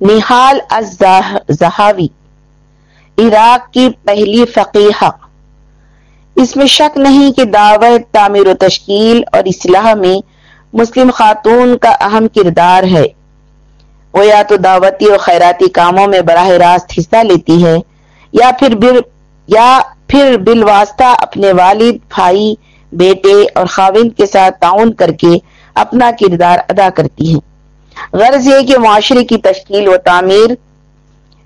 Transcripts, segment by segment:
نحال الزہاوی عراق کی پہلی فقیحہ اس میں شک نہیں کہ دعوت تعمیر و تشکیل اور اصلاح میں مسلم خاتون کا اہم کردار ہے۔ وہ یا تو دعوتی اور خیراتی کاموں میں براہ راست حصہ لیتی ہے، یا پھر بر یا پھر بالواسطہ اپنے والد، بھائی، بیٹے اور خاوند کے ساتھ تعاون کر کے اپنا کردار ادا کرتی ہیں غرض یہ کہ معاشرے کی تشکیل و تعمیر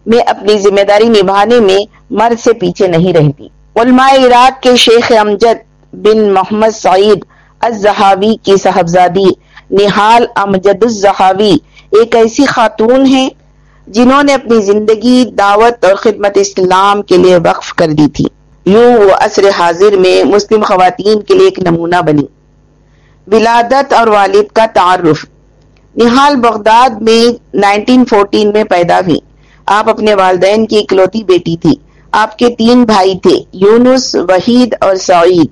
میں اپنی ذمہ داری نبھانے میں مرد سے پیچھے نہیں رہتی۔ علماء عراق کے شیخ امجد بن محمد سعید الزہاوی کی صاحبزادی نحال امجد الزہاوی ایک ایسی خاتون ہیں جنہوں نے اپنی زندگی، دعوت اور خدمت اسلام کے لیے وقف کر دی تھی۔ یوں وہ عصر حاضر میں مسلم خواتین کے لیے ایک نمونہ بنی ولادت اور والد کا تعارف۔ نحال بغداد میں 1914 میں پیدا ہوئی۔ آپ اپنے والدین کی اکلوتی بیٹی تھی آپ کے تین بھائی تھے، یونس، وحید اور سعید۔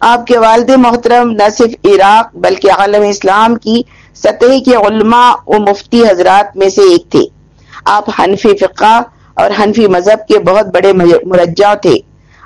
آپ کے والد محترم نہ صرف عراق بلکہ عالم اسلام کی سطح کے علماء و مفتی حضرات میں سے ایک تھے۔ آپ حنفی فقہ اور حنفی مذہب کے بہت بڑے مرجع تھے۔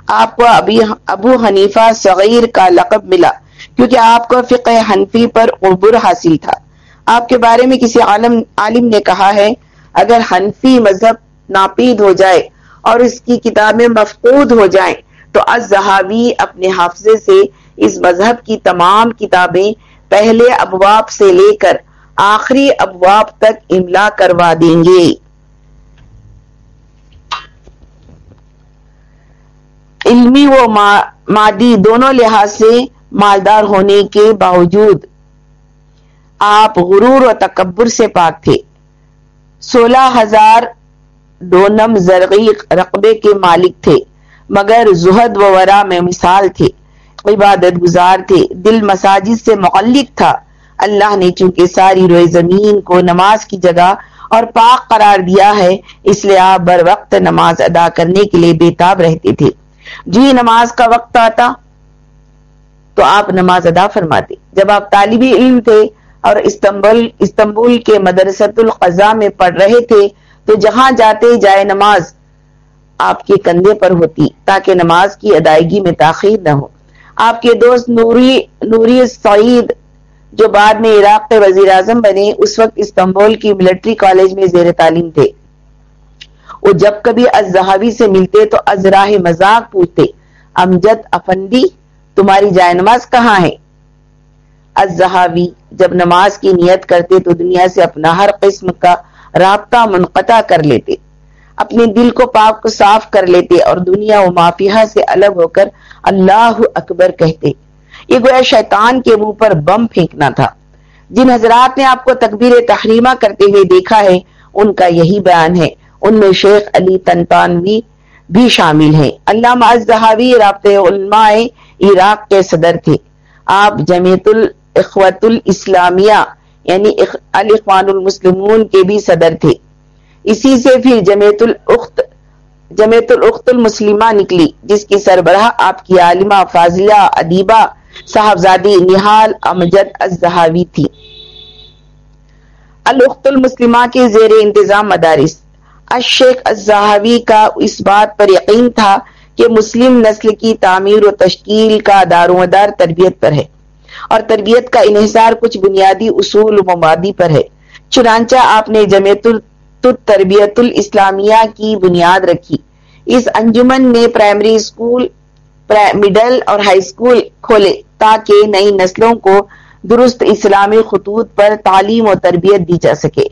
آپ کو ابھی ابو حنیفہ صغیر کا لقب ملا کیونکہ آپ کو فقہ حنفی پر عبر حاصل تھا۔ آپ کے بارے میں کسی عالم عالم نے کہا ہے، اگر حنفی مذہب ناپید ہو جائے اور اس کی کتابیں مفقود ہو جائیں، تو الزہاوی اپنے حافظے سے اس مذہب کی تمام کتابیں پہلے ابواب سے لے کر آخری ابواب تک املا کروا دیں گے۔ علمی و مادی دونوں لحاظ سے مالدار ہونے کے باوجود آپ غرور و تکبر سے پاک تھے۔ سولہ ہزار ڈونم زرغی رقبے کے مالک تھے، مگر زہد و ورا میں مثال تھے، عبادت گزار تھے، دل مساجد سے معلق تھا۔ اللہ نے چونکہ ساری روئے زمین کو نماز کی جگہ اور پاک قرار دیا ہے، اس لیے آپ بر وقت نماز ادا کرنے کے لیے بےتاب رہتے تھے۔ جی نماز کا وقت آتا تو آپ نماز ادا فرماتے۔ جب آپ طالبی علم تھے اور استنبول استنبول کے مدرسۃ القضاء میں پڑھ رہے تھے تو جہاں جاتے جائے نماز آپ کے کندھے پر ہوتی تاکہ نماز کی ادائیگی میں تاخیر نہ ہو۔ آپ کے دوست نوری نوری سعید جو بعد میں عراق کے وزیر اعظم بنے، اس وقت استنبول کی ملٹری کالج میں زیر تعلیم تھے۔ وہ جب کبھی ازہاوی سے ملتے تو ازراہ مذاق پوچھتے، امجد افندی، تمہاری جائے نماز کہاں ہے؟ ازہاوی جب نماز کی نیت کرتے تو دنیا سے اپنا ہر قسم کا رابطہ منقطع کر لیتے، اپنے دل کو پاک کو صاف کر لیتے اور دنیا و مافیہ سے الگ ہو کر اللہ اکبر کہتے۔ یہ گویا شیطان کے منہ پر بم پھینکنا تھا۔ جن حضرات نے آپ کو تکبیر تحریمہ کرتے ہوئے دیکھا ہے، ان کا یہی بیان ہے۔ ان میں شیخ علی تنتانوی بھی شامل ہیں۔ علامہ ازدہاوی رابطہ علماء عراق کے صدر تھے۔ آپ جمیت الاخوت الاسلامیہ یعنی الاخوان المسلمون کے بھی صدر تھے۔ اسی سے پھر جمیت الاخت جمیت الاخت المسلمہ نکلی، جس کی سربراہ آپ کی عالمہ فاضلہ ادیبہ صاحبزادی نحال امجد الزہاوی تھی۔ الاخت المسلمہ کے زیر انتظام مدارس۔ الشیخ الزہاوی کا اس بات پر یقین تھا کہ مسلم نسل کی تعمیر و تشکیل کا دار و مدار تربیت پر ہے۔ اور تربیت کا انحصار کچھ بنیادی اصول و مبادی پر ہے۔ چنانچہ آپ نے جمیت تربیت الاسلامیہ کی بنیاد رکھی۔ اس انجمن نے پرائمری اسکول مڈل اور ہائی اسکول کھولے تاکہ نئی نسلوں کو درست اسلامی خطوط پر تعلیم و تربیت دی جا سکے۔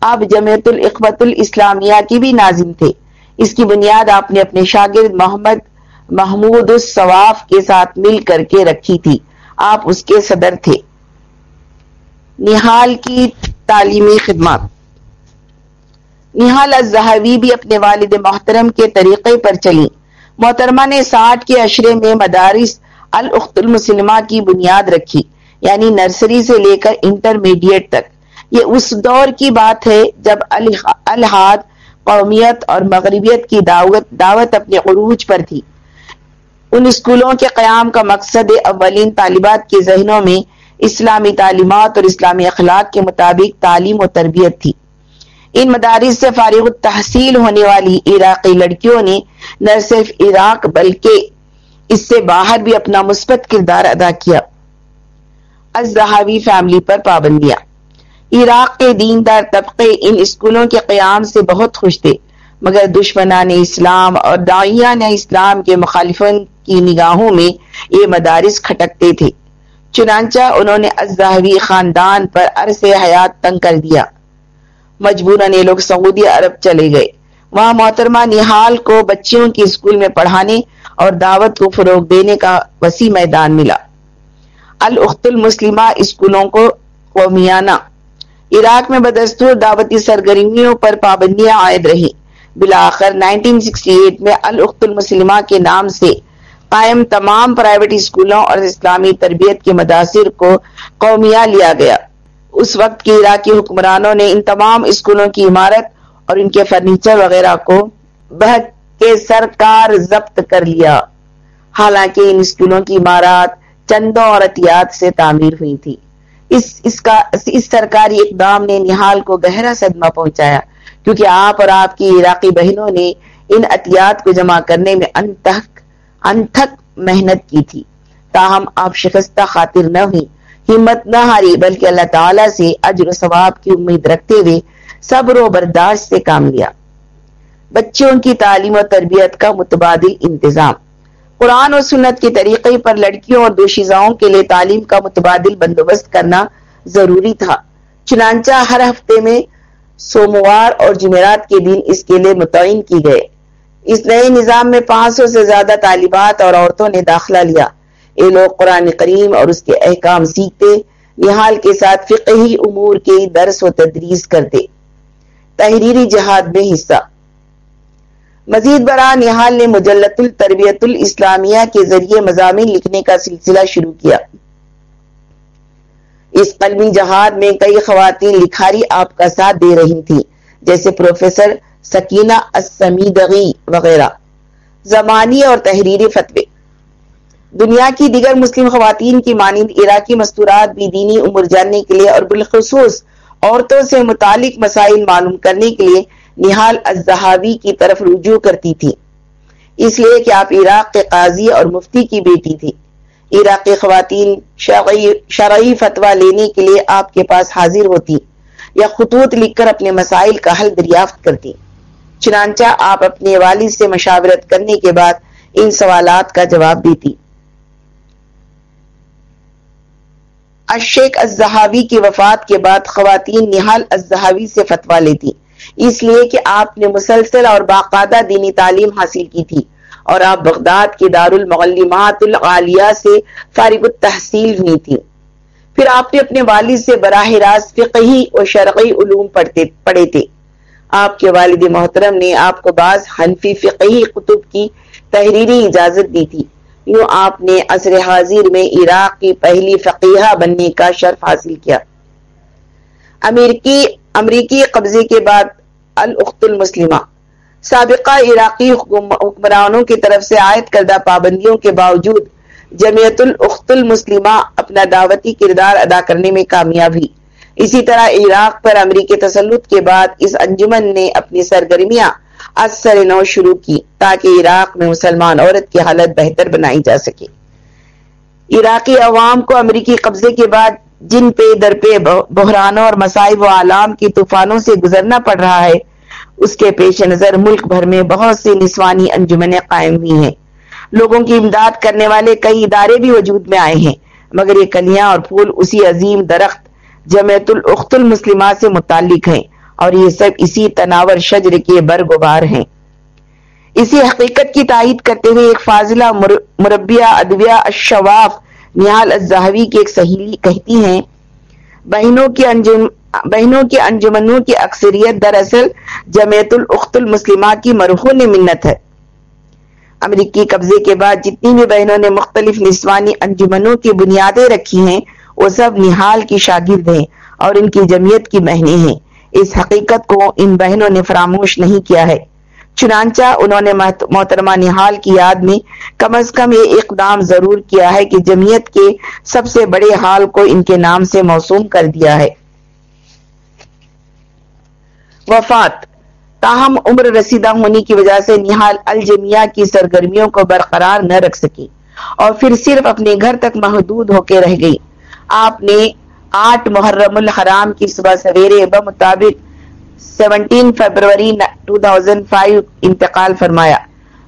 آپ جمعیت الاخبت الاسلامیہ کی بھی ناظم تھے۔ اس کی بنیاد آپ نے اپنے شاگرد محمد محمود الصواف کے ساتھ مل کر کے رکھی تھی۔ آپ اس کے صدر تھے۔ نحال کی تعلیمی خدمات۔ نحال الزہوی بھی اپنے والد محترم کے طریقے پر چلی محترمہ نے ساٹھ کے اشرے میں مدارس الاخت المسلمہ کی بنیاد رکھی یعنی نرسری سے لے کر انٹرمیڈیٹ تک۔ یہ اس دور کی بات ہے جب الحاد، قومیت اور مغربیت کی دعوت دعوت اپنے عروج پر تھی۔ ان اسکولوں کے قیام کا مقصد اولین طالبات کے ذہنوں میں اسلامی تعلیمات اور اسلامی اخلاق کے مطابق تعلیم و تربیت تھی۔ ان مدارس سے فارغ التحصیل ہونے والی عراقی لڑکیوں نے نہ صرف عراق بلکہ اس سے باہر بھی اپنا مثبت کردار ادا کیا۔ الزہاوی فیملی پر پابندیاں۔ عراق کے دیندار طبقے ان اسکولوں کے قیام سے بہت خوش تھے، مگر دشمنان اسلام اور دائیان اسلام کے مخالفن کی نگاہوں میں یہ مدارس کھٹکتے تھے۔ چنانچہ انہوں نے الزہوی خاندان پر عرص حیات تنگ کر دیا۔ مجبوراً یہ لوگ سعودی عرب چلے گئے۔ وہاں محترمہ نحال کو بچیوں کی اسکول میں پڑھانے اور دعوت کو فروغ دینے کا وسیع میدان ملا۔ الاخت المسلمہ اسکولوں کو قومیانہ۔ عراق میں بدستور دعوتی سرگرمیوں پر پابندیاں عائد رہی بلاخر 1968 میں الاخت المسلمہ کے نام سے قائم تمام پرائیویٹ اسکولوں اور اسلامی تربیت کے مداثر کو قومیہ لیا گیا۔ اس وقت کے عراقی حکمرانوں نے ان تمام اسکولوں کی عمارت اور ان کے فرنیچر وغیرہ کو بہت کے سرکار ضبط کر لیا۔ حالانکہ ان اسکولوں کی عمارات چندوں اور احتیاط سے تعمیر ہوئی تھی۔ اس اس کا، اس سرکاری اقدام نے نحال کو گہرا صدمہ پہنچایا، کیونکہ آپ اور آپ کی عراقی بہنوں نے ان احتیاط کو جمع کرنے میں انتھک انتھک محنت کی تھی۔ تاہم، آپ شکستہ خاطر نہ ہوئی ہمت نہ ہاری، بلکہ اللہ تعالی سے اجر و ثواب کی امید رکھتے ہوئے صبر و برداشت سے کام لیا۔ بچوں کی تعلیم و تربیت کا متبادل انتظام۔ قرآن اور سنت کے طریقے پر لڑکیوں اور دوشیزاؤں کے لیے تعلیم کا متبادل بندوبست کرنا ضروری تھا۔ چنانچہ ہر ہفتے میں سوموار اور جمعرات کے دن اس کے لیے متعین کی گئے۔ اس نئے نظام میں پانچ سو سے زیادہ طالبات اور عورتوں نے داخلہ لیا۔ یہ لوگ قرآن کریم اور اس کے احکام سیکھتے نحال کے ساتھ فقہی امور کے درس و تدریس کرتے۔ تحریری جہاد میں حصہ۔ مزید برآں نحال نے مجلت التربیت الاسلامیہ کے ذریعے مضامین لکھنے کا سلسلہ شروع کیا۔ اس قلمی جہاد میں کئی خواتین لکھاری آپ کا ساتھ دے رہی تھیں، جیسے پروفیسر سکینہ السمیدغی وغیرہ، زمانی اور تحریری فتوے۔ دنیا کی دیگر مسلم خواتین کی مانند عراقی مستورات بھی دینی عمر جاننے کے لیے اور بالخصوص عورتوں سے متعلق مسائل معلوم کرنے کے لیے نحال الزہاوی کی طرف رجوع کرتی تھی۔ اس لیے کہ آپ عراق کے قاضی اور مفتی کی بیٹی تھی۔ عراقی خواتین شرعی فتوہ لینے کے لیے آپ کے پاس حاضر ہوتی یا خطوط لکھ کر اپنے مسائل کا حل دریافت کرتی۔ چنانچہ آپ اپنے والد سے مشاورت کرنے کے بعد ان سوالات کا جواب دیتی۔ الشیخ الزہاوی کی وفات کے بعد خواتین نحال الزہاوی سے فتوہ لیتی۔ اس لیے کہ آپ نے مسلسل اور باقاعدہ دینی تعلیم حاصل کی تھی اور آپ بغداد کے دار المغلمات العالیہ سے فارغ التحصیل ہوئی تھی۔ پھر آپ نے اپنے والد سے براہ راست فقہی اور شرعی علوم پڑھتے پڑھے تھے۔ آپ کے والد محترم نے آپ کو بعض حنفی فقہی کتب کی تحریری اجازت دی تھی۔ یوں آپ نے عصر حاضر میں عراق کی پہلی فقیہ بننے کا شرف حاصل کیا۔ امریکی امریکی قبضے کے بعد الاخت المسلمہ۔ سابقہ عراقی حکمرانوں کی طرف سے عائد کردہ پابندیوں کے باوجود جمعیت الاخت المسلمہ اپنا دعوتی کردار ادا کرنے میں کامیاب ہوئی۔ اسی طرح عراق پر امریکی تسلط کے بعد اس انجمن نے اپنی سرگرمیاں اثر نو شروع کی تاکہ عراق میں مسلمان عورت کی حالت بہتر بنائی جا سکے۔ عراقی عوام کو امریکی قبضے کے بعد جن پہ در پہ بحرانوں اور مسائب و عالام کی طوفانوں سے گزرنا پڑ رہا ہے، اس کے پیش نظر ملک بھر میں بہت سی نسوانی انجمنیں قائم ہوئی ہیں۔ لوگوں کی امداد کرنے والے کئی ادارے بھی وجود میں آئے ہیں، مگر یہ کلیاں اور پھول اسی عظیم درخت جمعیت الاخت المسلمہ سے متعلق ہیں اور یہ سب اسی تناور شجر کے برگوبار ہیں۔ اسی حقیقت کی تائید کرتے ہوئے ایک فاضلہ مربیہ ادویہ الشواف نیال الزہوی کی ایک سہیلی کہتی ہیں، بہنوں کی انجم، بہنوں کی انجمنوں کی اکثریت دراصل جمعیت الاخت المسلمہ کی مرہون منت ہے۔ امریکی قبضے کے بعد جتنی بھی بہنوں نے مختلف نسوانی انجمنوں کی بنیادیں رکھی ہیں وہ سب نحال کی شاگرد ہیں اور ان کی جمعیت کی بہنیں ہیں۔ اس حقیقت کو ان بہنوں نے فراموش نہیں کیا ہے۔ چنانچہ انہوں نے محترمہ نحال کی یاد میں کم از کم یہ اقدام ضرور کیا ہے کہ جمعیت کے سب سے بڑے حال کو ان کے نام سے موسوم کر دیا ہے۔ وفات۔ تاہم عمر رسیدہ ہونے کی وجہ سے نحال الجمیہ کی سرگرمیوں کو برقرار نہ رکھ سکی اور پھر صرف اپنے گھر تک محدود ہو کے رہ گئی۔ آپ نے آٹھ محرم الحرام کی صبح سویرے بمطابق seventeen February two thousand five انتقال فرمایا۔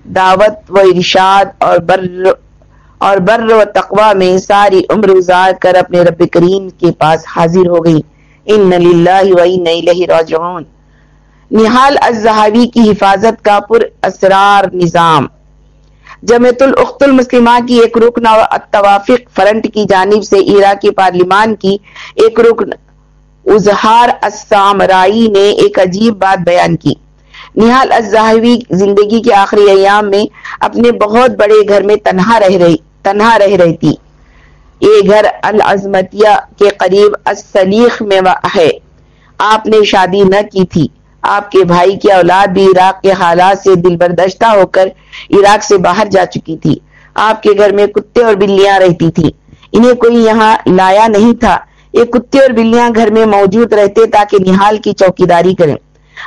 دعوت و ارشاد اور بر اور بر و تقوی میں ساری عمر ازار کر اپنے رب کریم کے پاس حاضر ہو گئی۔ ان للہ و ان الیہ راجعون۔ نحال الزہاوی کی حفاظت کا پر اسرار نظام۔ جمعیت الاخت المسلمہ کی ایک رکن التوافق فرنٹ کی جانب سے عراقی پارلیمان کی ایک رکن اظہار السامرائی نے ایک عجیب بات بیان کی۔ نحال الزہاوی زندگی کے آخری ایام میں اپنے بہت بڑے گھر میں تنہا رہ رہی تنہا رہ رہی تھی۔ یہ گھر العظمتیہ کے قریب السلیخ میں ہے۔ آپ نے شادی نہ کی تھی۔ آپ کے بھائی کی اولاد بھی عراق کے حالات سے دل بردشتہ ہو کر عراق سے باہر جا چکی تھی۔ آپ کے گھر میں کتے اور بلیاں رہتی تھی انہیں کوئی یہاں لایا نہیں تھا۔ یہ کتے اور بلیاں گھر میں موجود رہتے تاکہ نحال کی چوکیداری کریں۔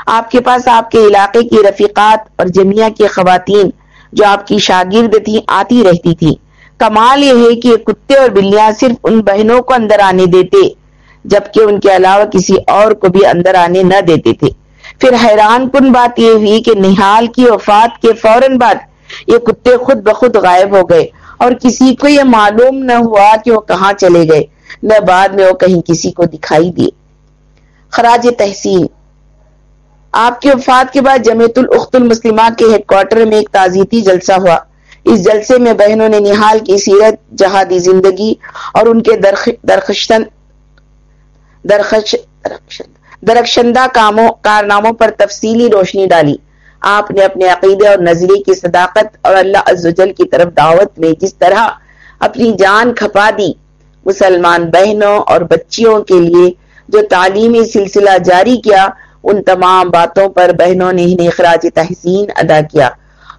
آپ کے پاس آپ کے علاقے کی رفیقات اور جمعیہ کی خواتین جو آپ کی شاگرد تھی آتی رہتی تھی کمال یہ ہے کہ یہ کتے اور بلیاں صرف ان بہنوں کو اندر آنے دیتے، جبکہ ان کے علاوہ کسی اور کو بھی اندر آنے نہ دیتے تھے۔ پھر حیران کن بات یہ ہوئی کہ نحال کی وفات کے فوراً بعد یہ کتے خود بخود غائب ہو گئے اور کسی کو یہ معلوم نہ ہوا کہ وہ کہاں چلے گئے۔ نہ بعد میں وہ کہیں کسی کو دکھائی دیے۔ خراج تحسین۔ آپ کی وفات کے بعد جمیت الاخت المسلمہ کے ہیڈ کوارٹر میں ایک تعزیتی جلسہ ہوا۔ اس جلسے میں بہنوں نے نحال کی سیرت، جہادی زندگی اور ان کے درخشن درخش درخشندہ کاموں کارناموں پر تفصیلی روشنی ڈالی۔ آپ نے اپنے عقیدے اور نظریے کی صداقت اور اللہ عز و جل کی طرف دعوت میں جس طرح اپنی جان کھپا دی، مسلمان بہنوں اور بچیوں کے لیے جو تعلیمی سلسلہ جاری کیا، ان تمام باتوں پر بہنوں نے انہیں اخراج تحسین ادا کیا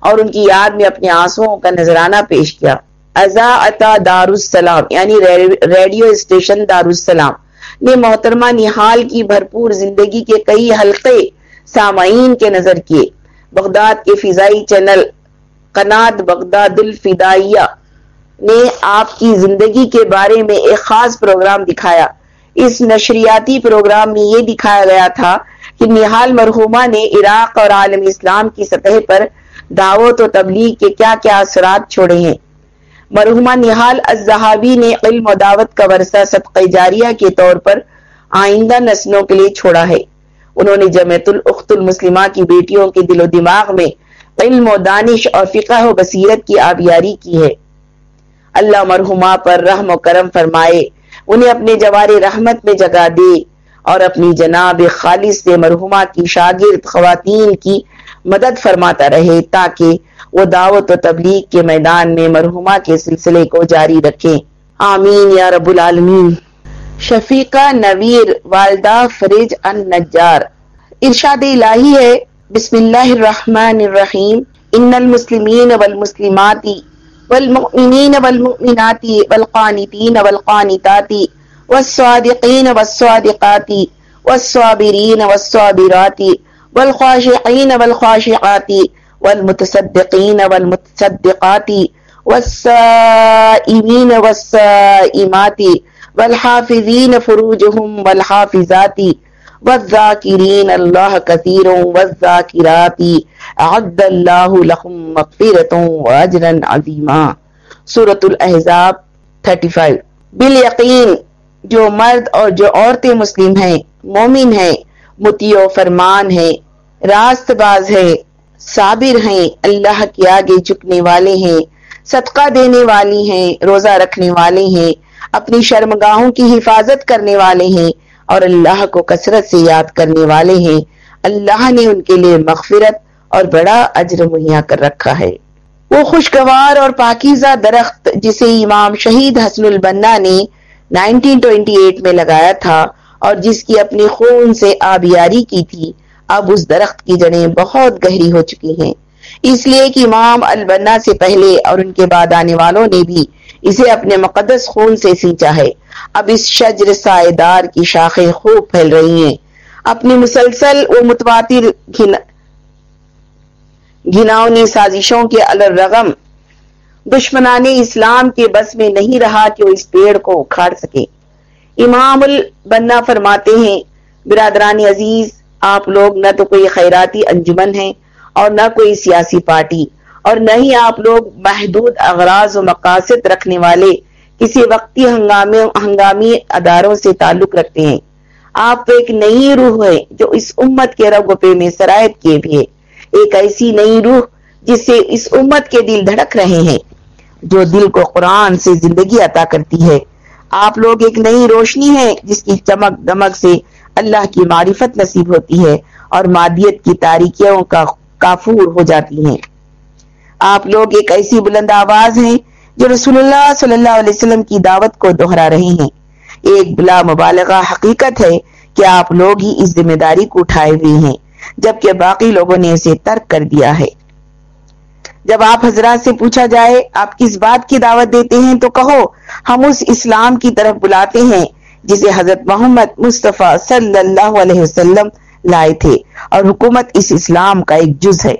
اور ان کی یاد میں اپنے آنسوں کا نذرانہ پیش کیا۔ ازا عطا دار السلام یعنی ریڈیو اسٹیشن دار السلام نے محترمہ نحال کی بھرپور زندگی کے کئی حلقے سامعین کے نظر کیے۔ بغداد کے فضائی چینل قناد بغداد الفدائیہ نے آپ کی زندگی کے بارے میں ایک خاص پروگرام دکھایا۔ اس نشریاتی پروگرام میں یہ دکھایا گیا تھا کہ نحال مرحومہ نے عراق اور عالم اسلام کی سطح پر دعوت و تبلیغ کے کیا کیا اثرات چھوڑے ہیں۔ مرحومہ نحال الزہابی نے علم و دعوت کا ورثہ صدقہ جاریہ کے طور پر آئندہ نسلوں کے لیے چھوڑا ہے۔ انہوں نے جمعیت الاخت المسلمہ کی بیٹیوں کے دل و دماغ میں علم و دانش اور فقہ و بصیرت کی آبیاری کی ہے۔ اللہ مرحومہ پر رحم و کرم فرمائے، انہیں اپنے جوار رحمت میں جگہ دے اور اپنی جناب خالص سے مرحومہ کی شاگرد خواتین کی مدد فرماتا رہے تاکہ وہ دعوت و تبلیغ کے میدان میں مرحومہ کے سلسلے کو جاری رکھیں آمین یا رب العالمین۔ شفیقہ نویر، والدہ فرج ان نجار ارشاد الہی ہے، بسم اللہ الرحمن الرحیم۔ ان المسلمین والمسلمات والمؤمنین والمؤمنات والقانتین والقانتات والصادقین والصادقات والصابرین والصابرات والخاشعين والخاشعات والمتصدقين والمتصدقات والسائمين والسائمات والحافظين فروجهم والحافظات والذاكرين الله كثير والذاكرات أعد الله لهم مغفرة وأجرا عظيما. سورة الأحزاب 35 بالیقین جو مرد اور جو عورتیں مسلم ہیں، مومن ہیں متیو فرمان ہے راست باز ہے صابر ہیں، اللہ کے آگے جھکنے والے ہیں، صدقہ دینے والی ہیں، روزہ رکھنے والے ہیں، اپنی شرمگاہوں کی حفاظت کرنے والے ہیں اور اللہ کو کثرت سے یاد کرنے والے ہیں۔ اللہ نے ان کے لیے مغفرت اور بڑا اجر مہیا کر رکھا ہے۔ وہ خوشگوار اور پاکیزہ درخت جسے امام شہید حسن البنا نے 1928 میں لگایا تھا اور جس کی اپنی خون سے آبیاری کی تھی، اب اس درخت کی جڑیں بہت گہری ہو چکی ہیں۔ اس لیے کہ امام البنا سے پہلے اور ان کے بعد آنے والوں نے بھی اسے اپنے مقدس خون سے سینچا ہے۔ اب اس شجر سائے دار کی شاخیں خوب پھیل رہی ہیں۔ اپنی مسلسل و متواتر گھناؤنی سازشوں کے الرغم، دشمنان اسلام کے بس میں نہیں رہا کہ وہ اس پیڑ کو اکھاڑ سکے۔ امام البنا فرماتے ہیں، برادران عزیز، آپ لوگ نہ تو کوئی خیراتی انجمن ہیں اور نہ کوئی سیاسی پارٹی اور نہ ہی آپ لوگ محدود اغراض و مقاصد رکھنے والے کسی وقتی ہنگامی ہنگامی اداروں سے تعلق رکھتے ہیں۔ آپ تو ایک نئی روح ہے جو اس امت کے رگوپے میں سرایت کیے بھی ہے ایک ایسی نئی روح جس سے اس امت کے دل دھڑک رہے ہیں، جو دل کو قرآن سے زندگی عطا کرتی ہے۔ آپ لوگ ایک نئی روشنی ہے جس کی چمک دمک سے اللہ کی معرفت نصیب ہوتی ہے اور مادیت کی تاریکیوں کا کافور ہو جاتی ہیں۔ آپ لوگ ایک ایسی بلند آواز ہیں جو رسول اللہ صلی اللہ علیہ وسلم کی دعوت کو دوہرا رہے ہیں۔ ایک بلا مبالغہ حقیقت ہے کہ آپ لوگ ہی اس ذمہ داری کو اٹھائے ہوئے ہیں، جبکہ باقی لوگوں نے اسے ترک کر دیا ہے۔ جب آپ حضرات سے پوچھا جائے، آپ کس بات کی دعوت دیتے ہیں، تو کہو، ہم اس اسلام کی طرف بلاتے ہیں، جسے حضرت محمد مصطفیٰ صلی اللہ علیہ وسلم لائے تھے۔ اور حکومت اس اسلام کا ایک جز ہے۔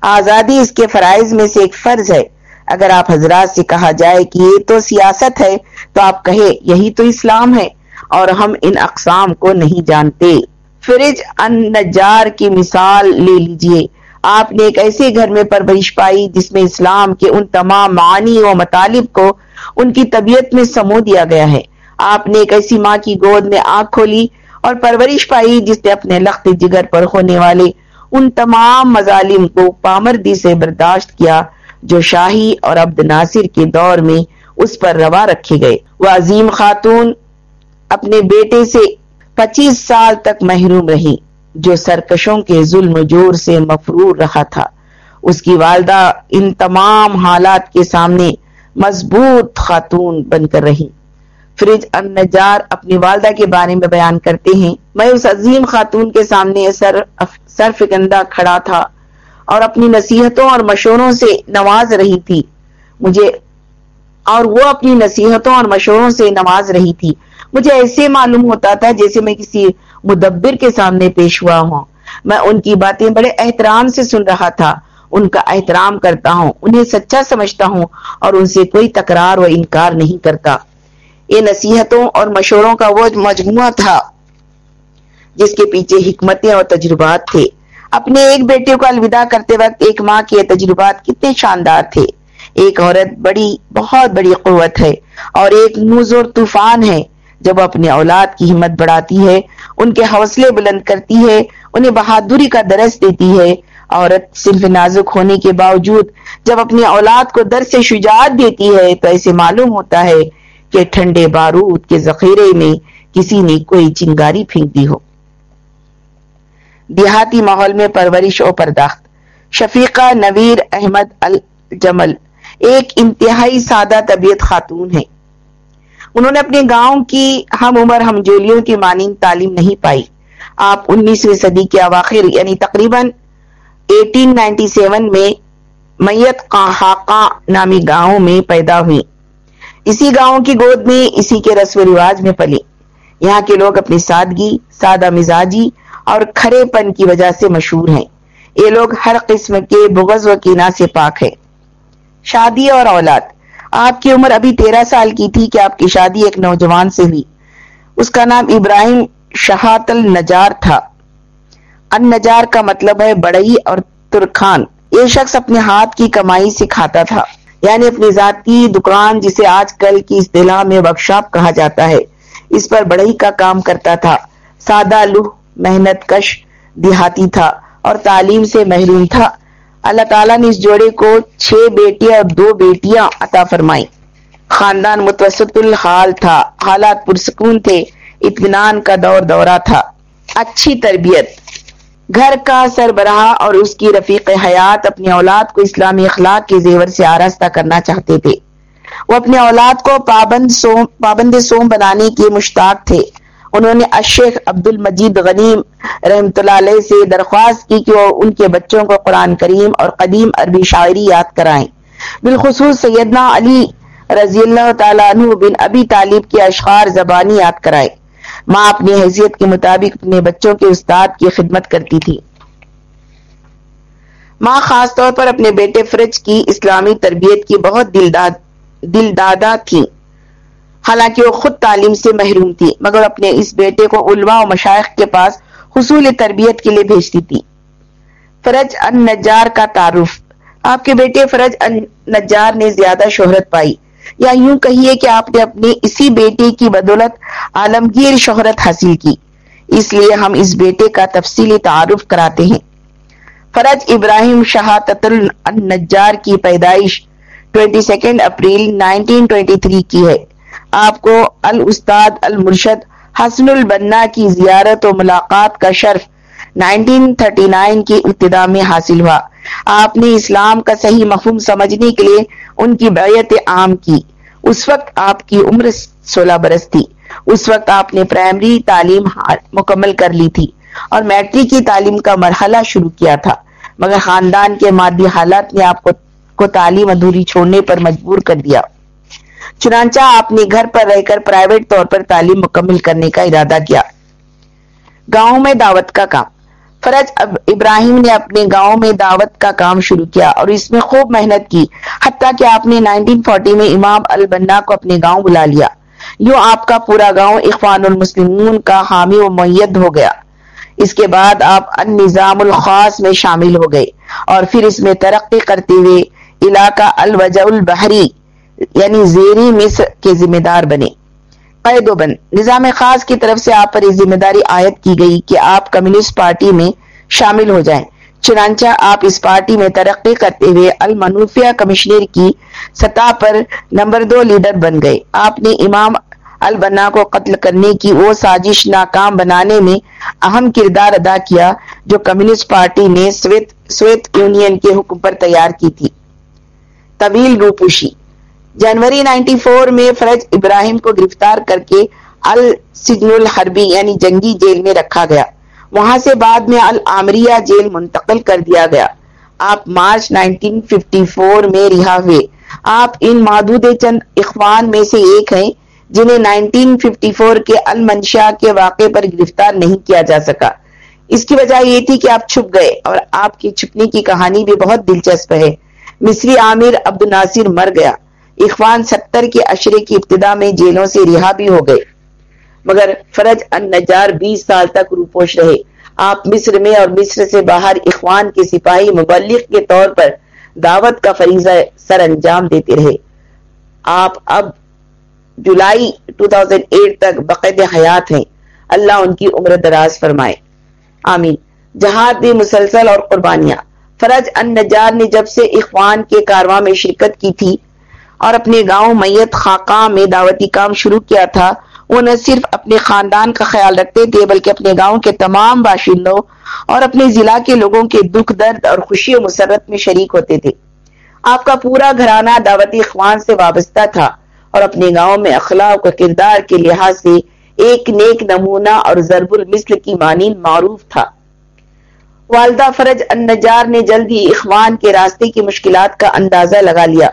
آزادی اس کے فرائض میں سے ایک فرض ہے۔ اگر آپ حضرات سے کہا جائے کہ یہ تو سیاست ہے، تو آپ کہے، یہی تو اسلام ہے۔ اور ہم ان اقسام کو نہیں جانتے۔ فرج ان نجار کی مثال لے لیجیے۔ آپ نے ایک ایسے گھر میں پرورش پائی جس میں اسلام کے ان تمام معانی و مطالب کو ان کی طبیعت میں سمو دیا گیا ہے۔ آپ نے ایک ایسی ماں کی گود میں آنکھ کھولی اور پرورش پائی جس نے اپنے لخت جگر پر ہونے والے ان تمام مظالم کو پامردی سے برداشت کیا جو شاہی اور عبد ناصر کے دور میں اس پر روا رکھے گئے۔ وہ عظیم خاتون اپنے بیٹے سے پچیس سال تک محروم رہی۔ جو سرکشوں کے ظلم جور سے مفرور رہا تھا۔ اس کی والدہ ان تمام حالات کے سامنے مضبوط خاتون بن کر رہی۔ فرج النجار اپنی والدہ کے بارے میں بیان کرتے ہیں، میں اس عظیم خاتون کے سامنے سر سر فکندہ کھڑا تھا اور اپنی نصیحتوں اور مشوروں سے نواز رہی تھی۔ مجھے، اور وہ اپنی نصیحتوں اور مشوروں سے نواز رہی تھی۔ مجھے ایسے معلوم ہوتا تھا جیسے میں کسی مدبر کے سامنے پیش ہوا ہوں۔ میں ان کی باتیں بڑے احترام سے سن رہا تھا۔ ان کا احترام کرتا ہوں، انہیں سچا سمجھتا ہوں اور ان سے کوئی تکرار و انکار نہیں کرتا۔ یہ نصیحتوں اور مشوروں کا وہ مجموعہ تھا جس کے پیچھے حکمتیں اور تجربات تھے۔ اپنے ایک بیٹے کو الوداع کرتے وقت ایک ماں کے تجربات کتنے شاندار تھے۔ ایک عورت بڑی، بہت بڑی قوت ہے اور ایک موزور طوفان ہے۔ جب وہ اپنی اولاد کی ہمت بڑھاتی ہے، ان کے حوصلے بلند کرتی ہے، انہیں بہادری کا درس دیتی ہے۔ عورت صرف نازک ہونے کے باوجود جب اپنی اولاد کو در سے شجاعت دیتی ہے، تو ایسے معلوم ہوتا ہے کہ ٹھنڈے بارود کے ذخیرے میں کسی نے کوئی چنگاری پھینک دی ہو۔ دیہاتی ماحول میں پرورش و پرداخت۔ شفیقہ نویر احمد الجمل ایک انتہائی سادہ طبیعت خاتون ہے انہوں نے اپنے گاؤں کی ہم عمر، ہم جولیوں کی مانند تعلیم نہیں پائی۔ آپ انیسویں صدی کے اواخر یعنی تقریباً ایٹین نائنٹی سیون میں میت نامی گاؤں میں پیدا ہوئی اسی گاؤں کی گود میں، اسی کے رسم و رواج میں پلی۔ یہاں کے لوگ اپنی سادگی، سادہ مزاجی اور کھرے پن کی وجہ سے مشہور ہیں۔ یہ لوگ ہر قسم کے بغض و کینا سے پاک ہے شادی اور اولاد۔ آپ کی عمر ابھی تیرہ سال کی تھی کہ آپ کی شادی ایک نوجوان سے ہوئی۔ اس کا نام ابراہیم شہات النجار تھا۔ النجار کا مطلب ہے بڑئی اور ترخان یہ شخص اپنے ہاتھ کی کمائی سے کھاتا تھا یعنی اپنی ذاتی دکان جسے آج کل کی اصطلاح میں ورکشاپ کہا جاتا ہے۔ اس پر بڑئی کا کام کرتا تھا۔ سادہ لوہ محنت کش، دیہاتی تھا اور تعلیم سے محروم تھا۔ اللہ تعالیٰ نے اس جوڑے کو چھ بیٹیاں اور دو بیٹیاں عطا فرمائی خاندان متوسط الحال تھا، حالات پرسکون تھے، اطمینان کا دور دورہ تھا۔ اچھی تربیت۔ گھر کا سربراہ اور اس کی رفیق حیات اپنی اولاد کو اسلامی اخلاق کے زیور سے آراستہ کرنا چاہتے تھے۔ وہ اپنے اولاد کو پابند سوم پابند سوم بنانے کے مشتاق تھے۔ انہوں نے اشیخ عبد المجید غنیم رحمت اللہ علیہ سے درخواست کی کہ وہ ان کے بچوں کو قرآن کریم اور قدیم عربی شاعری یاد کرائیں۔ بالخصوص سیدنا علی رضی اللہ تعالیٰ عنہ بن ابی طالب کے اشخار زبانی یاد کرائے ماں اپنی حیثیت کے مطابق اپنے بچوں کے استاد کی خدمت کرتی تھی۔ ماں خاص طور پر اپنے بیٹے فرج کی اسلامی تربیت کی بہت دل دادا تھی حالانکہ وہ خود تعلیم سے محروم تھی، مگر اپنے اس بیٹے کو علماء و مشائق کے پاس حصول تربیت کے لیے بھیجتی تھی۔ فرج ان نجار کا تعارف۔ آپ کے بیٹے فرج ان نجار نے زیادہ شہرت پائی۔ یا یوں کہیے کہ آپ نے اپنے اسی بیٹے کی بدولت عالمگیر شہرت حاصل کی۔ اس لیے ہم اس بیٹے کا تفصیلی تعارف کراتے ہیں۔ فرج ابراہیم شہادت النجار کی پیدائش 22 اپریل 1923 کی ہے۔ آپ کو الاستاد المرشد حسن البنا کی زیارت و ملاقات کا شرف 1939 کی ابتدا میں حاصل ہوا۔ آپ نے اسلام کا صحیح مفہوم سمجھنے کے لیے ان کی بیعت عام کی۔ اس وقت آپ کی عمر سولہ برس تھی۔ اس وقت آپ نے پرائمری تعلیم مکمل کر لی تھی اور میٹرک کی تعلیم کا مرحلہ شروع کیا تھا۔ مگر خاندان کے مادی حالات نے آپ کو تعلیم ادھوری چھوڑنے پر مجبور کر دیا۔ چنانچہ آپ نے گھر پر رہ کر پرائیویٹ طور پر تعلیم مکمل کرنے کا ارادہ کیا۔ گاؤں میں دعوت کا کام۔ فرج ابراہیم نے اپنے گاؤں میں دعوت کا کام شروع کیا اور اس میں خوب محنت کی، حتیٰ کہ آپ نے 1940 میں امام البنا کو اپنے گاؤں بلا لیا۔ یوں آپ کا پورا گاؤں اخوان المسلمون کا حامی و معید ہو گیا۔ اس کے بعد آپ النظام الخاص میں شامل ہو گئے اور پھر اس میں ترقی کرتے ہوئے علاقہ الوجہ البحری یعنی زیری مصر کے ذمہ دار بنے۔ قید و بند۔ نظام خاص کی طرف سے آپ پر یہ ذمہ داری عائد کی گئی کہ آپ کمیونسٹ پارٹی میں شامل ہو جائیں۔ چنانچہ آپ اس پارٹی میں ترقی کرتے ہوئے المنوفیہ کمشنر کی سطح پر نمبر دو لیڈر بن گئے۔ آپ نے امام البنا کو قتل کرنے کی وہ سازش ناکام بنانے میں اہم کردار ادا کیا جو کمیونسٹ پارٹی نے سویت, سویت یونین کے حکم پر تیار کی تھی۔ طویل روپوشی۔ جنوری 94 میں فرج ابراہیم کو گرفتار کر کے السجن الحربی یعنی جنگی جیل میں رکھا گیا۔ وہاں سے بعد میں العامریہ جیل منتقل کر دیا گیا۔ آپ مارچ 1954 میں رہا ہوئے۔ آپ ان محدود چند اخوان میں سے ایک ہیں جنہیں 1954 کے المنشا کے واقعے پر گرفتار نہیں کیا جا سکا۔ اس کی وجہ یہ تھی کہ آپ چھپ گئے اور آپ کی چھپنے کی کہانی بھی بہت دلچسپ ہے۔ مصری عامر عبد الناصر مر گیا۔ اخوان ستر کے اشرے کی ابتدا میں جیلوں سے رہا بھی ہو گئے۔ مگر فرج النجار بیس سال تک روپوش رہے۔ آپ مصر میں اور مصر سے باہر اخوان کے سپاہی مبلغ کے طور پر دعوت کا فریضہ سر انجام دیتے رہے۔ آپ اب جولائی 2008 تک بقید حیات ہیں۔ اللہ ان کی عمر دراز فرمائے۔ آمین۔ جہاد بھی مسلسل اور قربانیاں۔ فرج النجار نے جب سے اخوان کے کارواں میں شرکت کی تھی اور اپنے گاؤں، میت خاقہ میں دعوتی کام شروع کیا تھا۔ وہ نہ صرف اپنے خاندان کا خیال رکھتے تھے، بلکہ اپنے گاؤں کے تمام باشندوں اور اپنے ضلع کے لوگوں کے دکھ، درد اور خوشی و مسرت میں شریک ہوتے تھے۔ آپ کا پورا گھرانہ دعوتی اخوان سے وابستہ تھا اور اپنے گاؤں میں اخلاق و کردار کے لحاظ سے ایک نیک نمونہ اور ضرب المثل کی مانین معروف تھا۔ والدہ فرج النجار نے جلد ہی اخوان کے راستے کی مشکلات کا اندازہ لگا لیا۔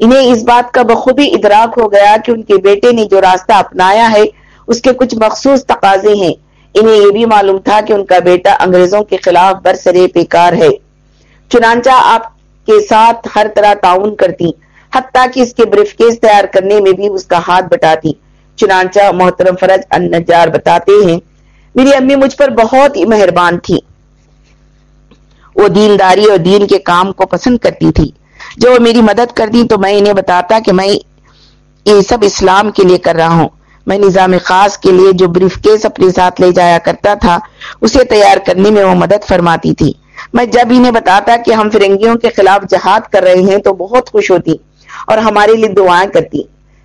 انہیں اس بات کا بخوبی ادراک ہو گیا کہ ان کے بیٹے نے جو راستہ اپنایا ہے، اس کے کچھ مخصوص تقاضے ہیں۔ انہیں یہ بھی معلوم تھا کہ ان کا بیٹا انگریزوں کے خلاف برسرے پیکار ہے۔ چنانچہ آپ کے ساتھ ہر طرح تعاون کرتی، حتیٰ کہ اس کے بریف کیس تیار کرنے میں بھی اس کا ہاتھ بٹاتی۔ چنانچہ محترم فرج النجار بتاتے ہیں، میری امی مجھ پر بہت ہی مہربان تھی۔ وہ دینداری اور دین کے کام کو پسند کرتی تھی۔ جو میری مدد کر دی تو میں انہیں بتاتا کہ میں یہ سب اسلام کے لیے کر رہا ہوں۔ میں نظام خاص کے لیے جو بریف کیس اپنے ساتھ لے جایا کرتا تھا، اسے تیار کرنے میں وہ مدد فرماتی تھی۔ میں جب انہیں بتاتا کہ ہم فرنگیوں کے خلاف جہاد کر رہے ہیں تو بہت خوش ہوتی اور ہمارے لیے دعائیں کرتی۔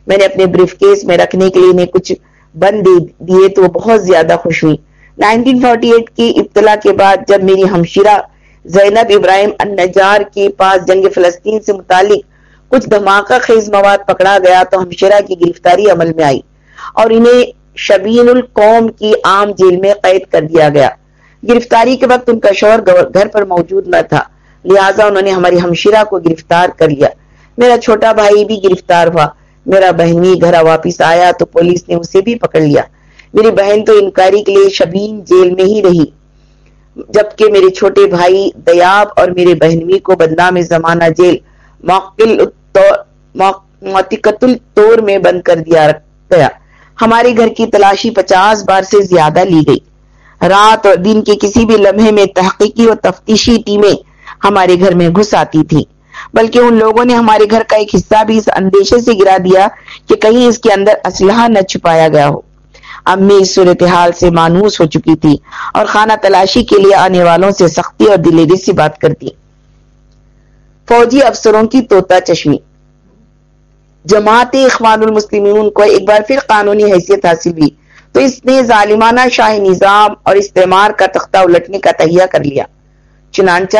میں نے اپنے بریف کیس میں رکھنے کے لیے انہیں کچھ بند دیے تو وہ بہت زیادہ خوش ہوئی۔ 1948 کی ابتلا کے بعد جب میری ہمشیرہ زینب ابراہیم النجار کے پاس جنگ فلسطین سے متعلق کچھ دھماکہ خیز مواد پکڑا گیا تو ہمشرہ کی گرفتاری عمل میں آئی اور انہیں شبین القوم کی عام جیل میں قید کر دیا گیا۔ گرفتاری کے وقت ان کا شوہر گھر پر موجود نہ تھا، لہٰذا انہوں نے ہماری ہمشرہ کو گرفتار کر لیا۔ میرا چھوٹا بھائی بھی گرفتار ہوا، میرا بہنی گھر واپس آیا تو پولیس نے اسے بھی پکڑ لیا۔ میری بہن تو انکاری کے لیے شبین جیل میں ہی رہی۔ جبکہ میرے چھوٹے بھائی دیاب اور میرے بہنوی کو بدنام زمانہ جیل الطور میں بند کر دیا گیا۔ ہمارے گھر کی تلاشی پچاس بار سے زیادہ لی گئی۔ رات اور دن کے کسی بھی لمحے میں تحقیقی اور تفتیشی ٹیمیں ہمارے گھر میں گھس آتی تھی بلکہ ان لوگوں نے ہمارے گھر کا ایک حصہ بھی اس اندیشے سے گرا دیا کہ کہیں اس کے اندر اسلحہ نہ چھپایا گیا ہو۔ امی اس صورتحال سے مانوس ہو چکی تھی اور خانہ تلاشی کے لیے آنے والوں سے سختی اور دلیری سے بات کرتی۔ فوجی افسروں کی توتا چشمی۔ جماعت اخوان المسلمین کو ایک بار پھر قانونی حیثیت حاصل ہوئی، تو اس نے ظالمانہ شاہی نظام اور استعمار کا تختہ الٹنے کا تہیہ کر لیا۔ چنانچہ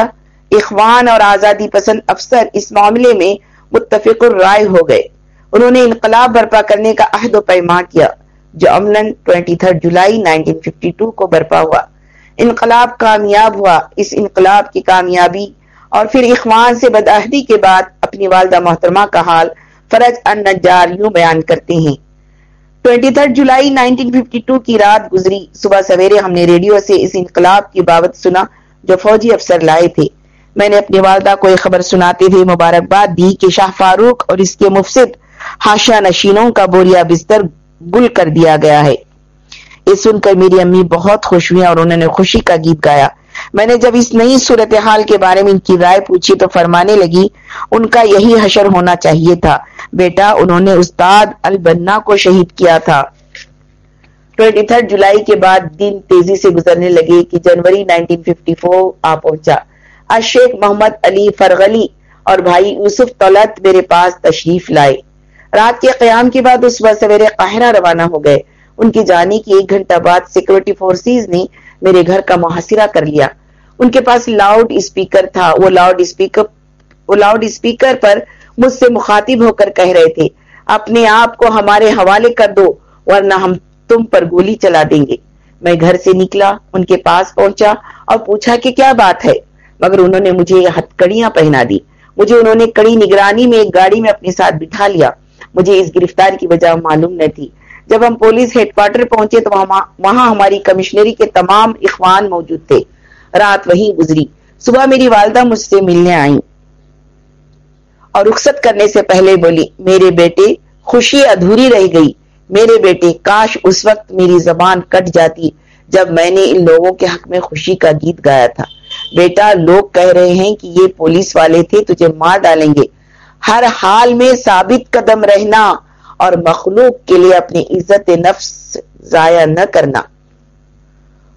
اخوان اور آزادی پسند افسر اس معاملے میں متفق الرائے ہو گئے۔ انہوں نے انقلاب برپا کرنے کا عہد و پیما کیا۔ جو عملاً 23 جولائی 1952 کو برپا ہوا۔ انقلاب کامیاب ہوا۔ اس انقلاب کی کامیابی اور پھر اخوان سے بدعہدی کے بعد اپنی والدہ محترمہ کا حال فرج النجار یوں بیان کرتے ہیں۔ 23 جولائی 1952 کی رات گزری۔ صبح سویرے ہم نے ریڈیو سے اس انقلاب کی بابت سنا جو فوجی افسر لائے تھے۔ میں نے اپنی والدہ کو ایک خبر سناتے ہوئے مبارکباد دی کہ شاہ فاروق اور اس کے مفسد ہاشا نشینوں کا بوریا بستر گل کر دیا گیا ہے۔ یہ سن کر میری امی بہت خوش ہوئی اور انہوں نے خوشی کا گیت گایا۔ میں نے جب اس نئی صورتحال کے بارے میں ان کی رائے پوچھی تو فرمانے لگی، ان کا یہی حشر ہونا چاہیے تھا۔ بیٹا، انہوں نے استاد البنا کو شہید کیا تھا۔ 23 جولائی کے بعد دن تیزی سے گزرنے لگے کہ جنوری 1954 آ پہنچا۔ الشیخ محمد علی فرغلی اور بھائی یوسف طلت میرے پاس تشریف لائے۔ رات کے قیام کے بعد اس وقت سویرے قاہرہ روانہ ہو گئے۔ ان کی جانے کی ایک گھنٹہ بعد سیکورٹی فورسز نے میرے گھر کا محاصرہ کر لیا۔ ان کے پاس لاؤڈ اسپیکر تھا۔ وہ لاؤڈ اسپیکر وہ لاؤڈ اسپیکر پر مجھ سے مخاطب ہو کر کہہ رہے تھے، اپنے آپ کو ہمارے حوالے کر دو، ورنہ ہم تم پر گولی چلا دیں گے۔ میں گھر سے نکلا، ان کے پاس پہنچا اور پوچھا کہ کیا بات ہے۔ مگر انہوں نے مجھے ہتھ کڑیاں پہنا دی۔ مجھے انہوں نے کڑی نگرانی میں ایک گاڑی میں اپنے ساتھ بٹھا لیا۔ مجھے اس گرفتار کی وجہ معلوم نہ تھی۔ جب ہم پولیس ہیڈ کوارٹر پہنچے تو وہاں ہماری کمشنری کے تمام اخوان موجود تھے۔ رات وہیں گزری۔ صبح میری والدہ مجھ سے ملنے آئیں۔ اور رخصت کرنے سے پہلے بولی، میرے بیٹے، خوشی ادھوری رہ گئی۔ میرے بیٹے، کاش اس وقت میری زبان کٹ جاتی جب میں نے ان لوگوں کے حق میں خوشی کا گیت گایا تھا۔ بیٹا، لوگ کہہ رہے ہیں کہ یہ پولیس والے تھے، تجھے مار ڈالیں گے۔ ہر حال میں ثابت قدم رہنا اور مخلوق کے لیے اپنی عزت نفس ضائع نہ کرنا۔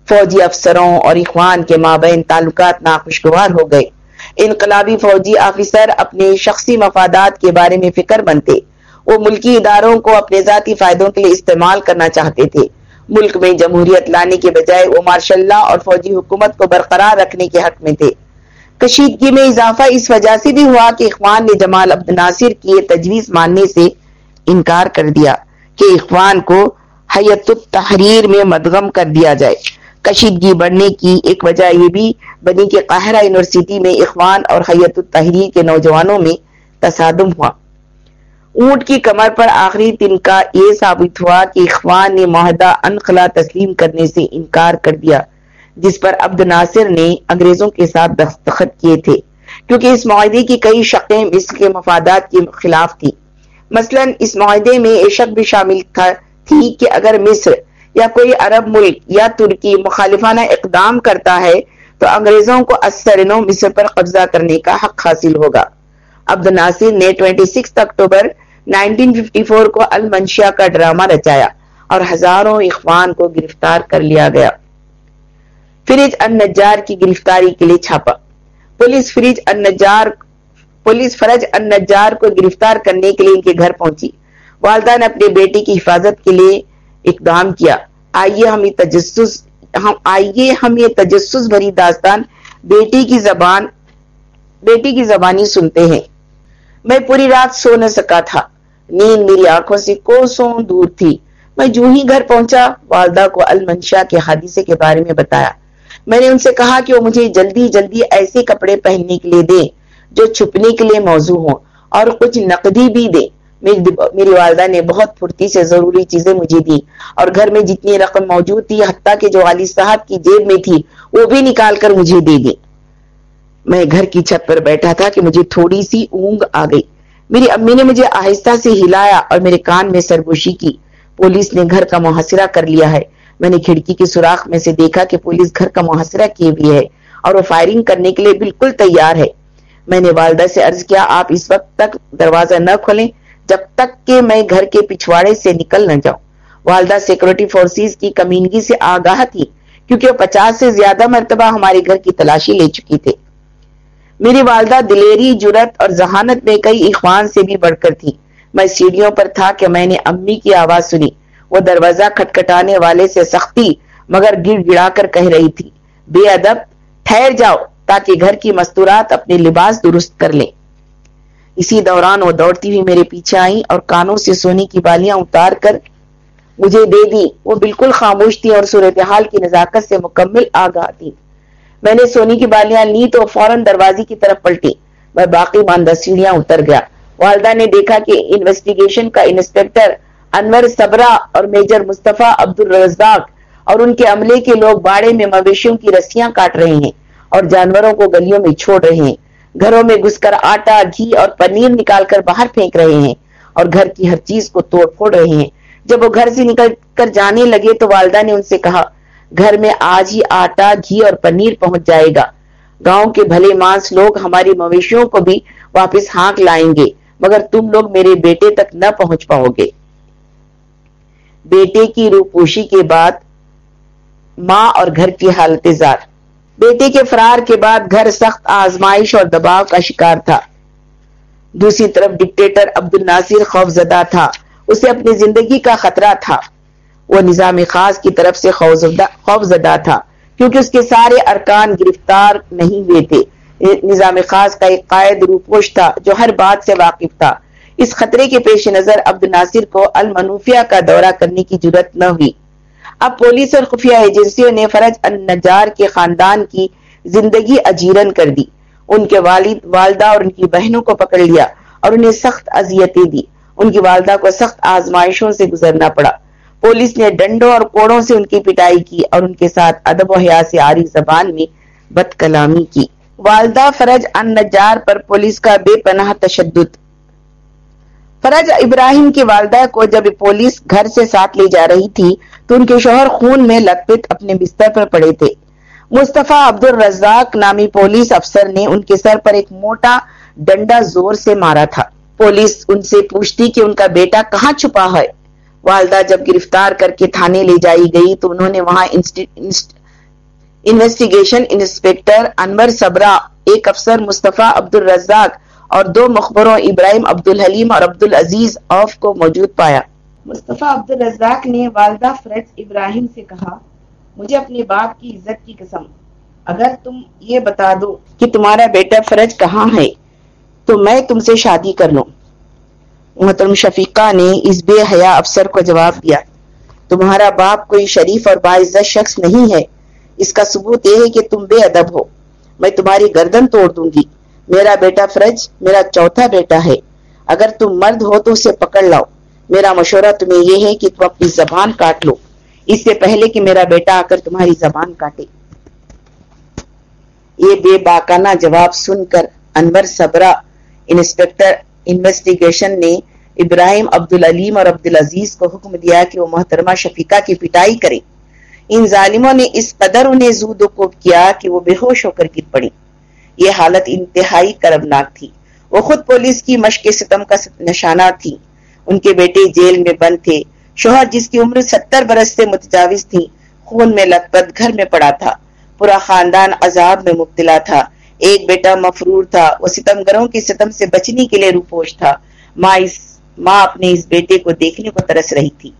فوجی افسروں اور اخوان کے مابین تعلقات ناخوشگوار ہو گئے۔ انقلابی فوجی آفیسر اپنے شخصی مفادات کے بارے میں فکر بنتے۔ وہ ملکی اداروں کو اپنے ذاتی فائدوں کے لیے استعمال کرنا چاہتے تھے۔ ملک میں جمہوریت لانے کے بجائے وہ مارشل اللہ اور فوجی حکومت کو برقرار رکھنے کے حق میں تھے۔ کشیدگی میں اضافہ اس وجہ سے بھی ہوا کہ اخوان نے جمال عبد ناصر کی تجویز ماننے سے انکار کر دیا کہ اخوان کو حیت التحریر میں مدغم کر دیا جائے۔ کشیدگی بڑھنے کی ایک وجہ یہ بھی بنی کہ قاہرہ یونیورسٹی میں اخوان اور حیت التحریر کے نوجوانوں میں تصادم ہوا۔ اونٹ کی کمر پر آخری دن کا یہ ثابت ہوا کہ اخوان نے معاہدہ انخلا تسلیم کرنے سے انکار کر دیا۔ جس پر عبد ناصر نے انگریزوں کے ساتھ دستخط کیے تھے، کیونکہ اس معاہدے کی کئی شقیں مصر کے مفادات کے خلاف تھی مثلا، اس معاہدے میں یہ شک بھی شامل تھا، تھی کہ اگر مصر یا کوئی عرب ملک یا ترکی مخالفانہ اقدام کرتا ہے، تو انگریزوں کو اثر نو مصر پر قبضہ کرنے کا حق حاصل ہوگا۔ عبد ناصر نے 26 اکتوبر 1954 کو المنشیا کا ڈرامہ رچایا اور ہزاروں اخوان کو گرفتار کر لیا گیا۔ فریج النجار کی گرفتاری کے لیے چھاپا۔ پولیس فریج النجار، پولیس فرج النجار کو گرفتار کرنے کے لیے ان کے گھر پہنچی۔ والدہ نے اپنے بیٹی کی حفاظت کے لیے اقدام کیا۔ آئیے ہم یہ تجسس، ہم آئیے ہم یہ تجسس بھری داستان بیٹی کی زبان، بیٹی کی زبانی سنتے ہیں۔ میں پوری رات سو نہ سکا تھا۔ نیند میری آنکھوں سے کوسوں دور تھی۔ میں جو ہی گھر پہنچا، والدہ کو المنشا کے حادثے کے بارے میں بتایا۔ میں نے ان سے کہا کہ وہ مجھے جلدی جلدی ایسے کپڑے پہننے کے لیے دیں جو چھپنے کے لیے موضوع ہوں اور کچھ نقدی بھی دیں۔ میری والدہ نے بہت پھرتی سے ضروری چیزیں مجھے دی اور گھر میں جتنی رقم موجود تھی، حتیٰ کہ جو والد صاحب کی جیب میں تھی، وہ بھی نکال کر مجھے دے دی میں گھر کی چھت پر بیٹھا تھا کہ مجھے تھوڑی سی اونگ آ گئی۔ میری امی نے مجھے آہستہ سے ہلایا اور میرے کان میں سرگوشی کی۔ پولیس نے گھر کا محاصرہ کر لیا ہے۔ میں نے کھڑکی کے سوراخ میں سے دیکھا کہ پولیس گھر کا محاصرہ کیے بھی ہے اور وہ فائرنگ کرنے کے لیے بالکل تیار ہے۔ میں نے والدہ سے عرض کیا، آپ اس وقت تک دروازہ نہ کھولیں جب تک کہ میں گھر کے پچھواڑے سے نکل نہ جاؤں۔ والدہ سیکورٹی فورسز کی کمینگی سے آگاہ تھی کیونکہ وہ پچاس سے زیادہ مرتبہ ہمارے گھر کی تلاشی لے چکی تھے میری والدہ دلیری جرت اور ذہانت میں کئی اخوان سے بھی بڑھ کر تھی۔ میں سیڑھیوں پر تھا کہ میں نے امی کی آواز سنی۔ وہ دروازہ کھٹکھٹانے والے سے سختی مگر گڑ گڑا کر کہہ رہی تھی۔ بے ادب، ٹھہر جاؤ تاکہ گھر کی مستورات اپنے لباس درست کر لیں۔ اسی دوران وہ دوڑتی ہوئی میرے پیچھے آئی اور کانوں سے سونے کی بالیاں اتار کر مجھے دے دی وہ بالکل خاموش تھی اور صورتحال کی نزاکت سے مکمل آگاہ تھی میں نے سونی کی بالیاں لی تو فوراً دروازے کی طرف پلٹی میں باقی ماندہ سیڑھیاں اتر گیا۔ والدہ نے دیکھا کہ انویسٹیگیشن کا انسپیکٹر انور صبرا اور میجر مصطفیٰ عبد الرزاق اور ان کے عملے کے لوگ باڑے میں مویشیوں کی رسیاں کاٹ رہے ہیں اور جانوروں کو گلیوں میں چھوڑ رہے ہیں۔ گھروں میں گھس کر آٹا، گھی اور پنیر نکال کر باہر پھینک رہے ہیں اور گھر کی ہر چیز کو توڑ پھوڑ رہے ہیں۔ جب وہ گھر سے نکل کر جانے لگے تو والدہ نے ان سے کہا، گھر میں آج ہی آٹا، گھی اور پنیر پہنچ جائے گا۔ گاؤں کے بھلے مانس لوگ ہماری مویشیوں کو بھی واپس ہانک لائیں گے، مگر تم لوگ میرے بیٹے تک نہ پہنچ پاؤ گے۔ بیٹے کی روپوشی کے بعد ماں اور گھر کی حالت زار۔ بیٹے کے فرار کے بعد گھر سخت آزمائش اور دباؤ کا شکار تھا۔ دوسری طرف ڈکٹیٹر عبد الناصر خوف زدہ تھا۔ اسے اپنی زندگی کا خطرہ تھا۔ وہ نظام خاص کی طرف سے خوف زدہ تھا، کیونکہ اس کے سارے ارکان گرفتار نہیں ہوئے تھے۔ نظام خاص کا ایک قائد روپوش تھا جو ہر بات سے واقف تھا۔ اس خطرے کے پیش نظر عبد ناصر کو المنوفیہ کا دورہ کرنے کی ضرورت نہ ہوئی۔ اب پولیس اور خفیہ ایجنسیوں نے فرج النجار کے خاندان کی زندگی اجیرن کر دی۔ ان کے والد، والدہ اور ان کی بہنوں کو پکڑ لیا اور انہیں سخت اذیتیں دی۔ ان کی والدہ کو سخت آزمائشوں سے گزرنا پڑا۔ پولیس نے ڈنڈوں اور کوڑوں سے ان کی پٹائی کی اور ان کے ساتھ ادب و حیا سے آری زبان میں بد کلامی کی۔ والدہ فرج ان نجار پر پولیس کا بے پناہ تشدد۔ فرج ابراہیم کی والدہ کو جب پولیس گھر سے ساتھ لے جا رہی تھی تو ان کے شوہر خون میں لت پت اپنے بستر پر پڑے تھے۔ مصطفیٰ عبد الرزاق نامی پولیس افسر نے ان کے سر پر ایک موٹا ڈنڈا زور سے مارا تھا۔ پولیس ان سے پوچھتی کہ ان کا بیٹا کہاں چھپا ہے۔ والدہ جب گرفتار کر کے تھانے لے جائی گئی تو انہوں نے وہاں انویسٹیگیشن انسپیکٹر انور صبرا، ایک افسر مصطفیٰ عبد الرزاق اور دو مخبروں ابراہیم عبد الحلیم اور عبد العزیز آف کو موجود پایا۔ مصطفیٰ عبد الرزاق نے والدہ فرج ابراہیم سے کہا مجھے اپنے باپ کی عزت کی قسم اگر تم یہ بتا دو کہ تمہارا بیٹا فرج کہاں ہے تو میں تم سے شادی کر لوں۔ محترم شفیقہ نے اس بے حیا افسر کو جواب دیا تمہارا باپ کوئی شریف اور باعزت شخص نہیں ہے۔ اس کا ثبوت یہ ہے کہ تم بے ادب ہو۔ میں تمہاری گردن توڑ دوں گی۔ میرا بیٹا فرج، میرا چوتھا بیٹا ہے۔ اگر تم مرد ہو تو اسے پکڑ لاؤ۔ میرا مشورہ تمہیں یہ ہے کہ تم اپنی زبان کاٹ لو۔ اس سے پہلے کہ میرا بیٹا آ کر تمہاری زبان کاٹے۔ یہ بے باکانہ جواب سن کر انور صبرا انسپیکٹر انویسٹیگیشن نے ابراہیم عبد العلیم اور عبد العزیز کو حکم دیا کہ وہ محترمہ شفیقہ کی پٹائی کریں۔ ان ظالموں نے اس قدر انہیں زود کو کیا کہ وہ بے ہوش ہو کر گر پڑی یہ حالت انتہائی کربناک تھی۔ وہ خود پولیس کی مشق ستم کا نشانہ تھی۔ ان کے بیٹے جیل میں بند تھے۔ شوہر جس کی عمر ستر برس سے متجاوز تھی، خون میں لت پت گھر میں پڑا تھا۔ پورا خاندان عذاب میں مبتلا تھا۔ ایک بیٹا مفرور تھا۔ وہ ستم گروں کی ستم سے بچنے کے لیے روپوش تھا۔ ماں اس ماں اپنے اس بیٹے کو دیکھنے کو ترس رہی تھی۔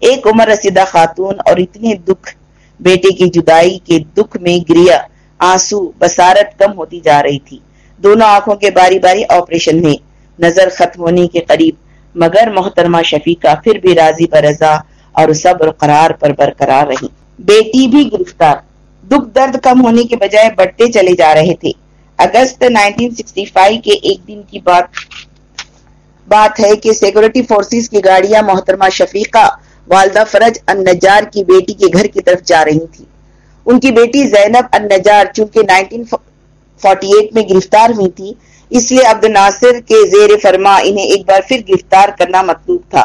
ایک عمر رسیدہ خاتون اور اتنے دکھ بیٹے کی جدائی کے دکھ میں گریا۔ آنسو بسارت کم ہوتی جا رہی تھی۔ دونوں آنکھوں کے باری باری آپریشن میں نظر ختم ہونے کے قریب، مگر محترمہ شفیقہ پھر بھی راضی پر رضا اور صبر قرار پر برقرار رہی۔ بیٹی بھی گرفتار۔ دکھ درد کم ہونے کے بجائے بڑھتے چلے جا رہے تھے۔ اگست 1965 کے ایک دن کی بات بات ہے کہ سیکورٹی فورسز کی گاڑیاں محترمہ شفیقہ والدہ فرج النجار کی بیٹی کے گھر کی طرف جا رہی تھی ان کی بیٹی زینب النجار چونکہ 1948 میں گرفتار ہوئی تھی، اس لیے عبد الناصر کے زیر فرما انہیں ایک بار پھر گرفتار کرنا مطلوب تھا۔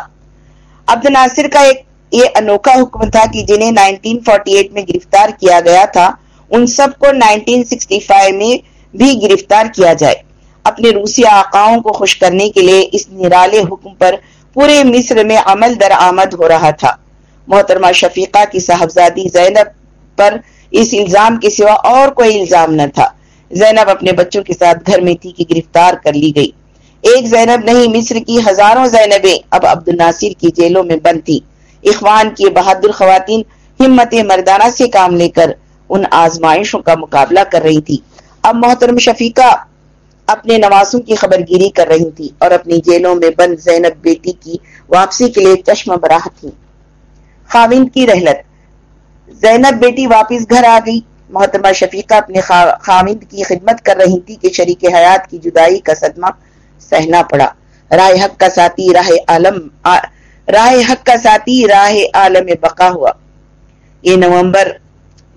عبد الناصر کا ایک یہ انوکھا حکم تھا کہ جنہیں 1948 میں گرفتار کیا گیا تھا، ان سب کو 1965 میں بھی گرفتار کیا جائے۔ اپنے روسی آقاؤں کو خوش کرنے کے لیے اس نرالے حکم پر پورے مصر میں عمل در آمد ہو رہا تھا۔ محترمہ شفیقہ کی صاحبزادی زینب پر اس الزام کے سوا اور کوئی الزام نہ تھا۔ زینب اپنے بچوں کے ساتھ گھر میں تھی کہ گرفتار کر لی گئی۔ ایک زینب نہیں، مصر کی ہزاروں زینبیں اب عبد الناصر کی جیلوں میں بند تھی اخوان کی بہادر خواتین ہمت مردانہ سے کام لے کر ان آزمائشوں کا مقابلہ کر رہی تھی اب محترم شفیقہ اپنے نواسوں کی خبر گیری کر رہی تھی اور اپنی جیلوں میں بند زینب بیٹی کی واپسی کے لیے چشم براہ تھی خاوند کی رحلت۔ زینب بیٹی واپس گھر آ گئی۔ محترمہ شفیقہ اپنے خاوند کی خدمت کر رہی تھی کہ شریک حیات کی جدائی کا صدمہ سہنا پڑا۔ رائے حق کا ساتھی راہ عالم راہ حق کا ساتھی راہ عالم بقا ہوا۔ یہ نومبر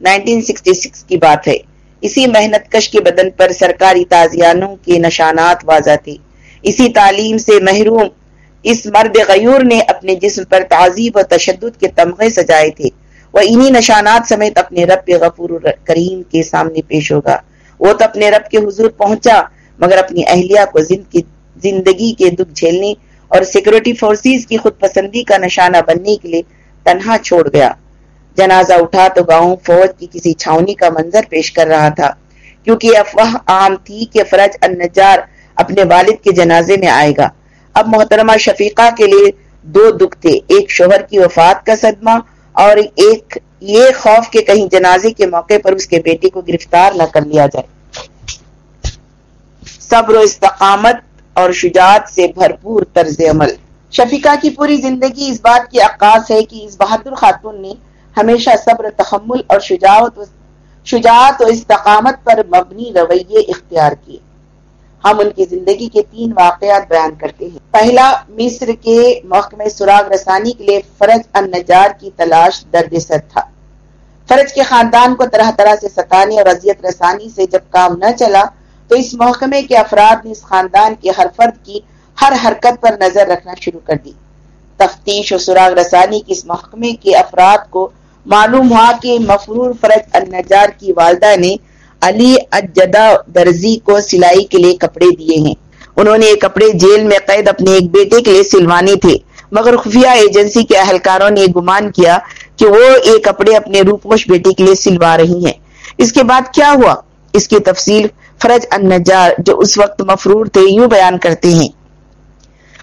1966 کی بات ہے۔ اسی محنت کش کے بدن پر سرکاری تازیانوں کے نشانات واضح تھے۔ اسی تعلیم سے محروم اس مرد غیور نے اپنے جسم پر تعذیب و تشدد کے تمغے سجائے تھے۔ وہ انہی نشانات سمیت اپنے رب غفور کریم کے سامنے پیش ہوگا۔ وہ تو اپنے رب کے حضور پہنچا، مگر اپنی اہلیہ کو زندگی کے دکھ جھیلنے اور سیکورٹی فورسز کی خود پسندی کا نشانہ بننے کے لیے تنہا چھوڑ گیا۔ جنازہ اٹھا تو گاؤں فوج کی کسی چھاونی کا منظر پیش کر رہا تھا، کیونکہ افواہ عام تھی کہ فرج النجار اپنے والد کے جنازے میں آئے گا۔ اب محترمہ شفیقہ کے لیے دو دکھ تھے ایک شوہر کی وفات کا صدمہ اور ایک یہ خوف کہ کہیں جنازے کے موقع پر اس کے بیٹے کو گرفتار نہ کر لیا جائے۔ صبر و استقامت اور شجاعت سے بھرپور طرز عمل۔ شفیقہ کی پوری زندگی اس بات کی عکاس ہے کہ اس بہادر خاتون نے ہمیشہ صبر، تحمل اور شجاعت و شجاعت و استقامت پر مبنی رویے اختیار کیے۔ ہم ان کی زندگی کے تین واقعات بیان کرتے ہیں۔ پہلا، مصر کے محکمہ سراغ رسانی کے لیے فرج النجار کی تلاش درد سر تھا۔ فرج کے خاندان کو طرح طرح سے ستانے اور اذیت رسانی سے جب کام نہ چلا، تو اس محکمے کے افراد نے اس خاندان کے ہر فرد کی ہر حرکت پر نظر رکھنا شروع کر دی۔ تفتیش و سراغ رسانی کی اس محکمے کے افراد کو معلوم ہوا کہ مفرور فرج النجار کی والدہ نے علی اجدہ درزی کو سلائی کے لیے کپڑے دیے ہیں۔ انہوں نے یہ کپڑے جیل میں قید اپنے ایک بیٹے کے لیے سلوانے تھے۔ مگر خفیہ ایجنسی کے اہلکاروں نے گمان کیا کہ وہ یہ کپڑے اپنے روپوش بیٹے کے لیے سلوا رہی ہیں۔ اس کے بعد کیا ہوا؟ اس کی تفصیل فرج النجار جو اس وقت مفرور تھے یوں بیان کرتے ہیں۔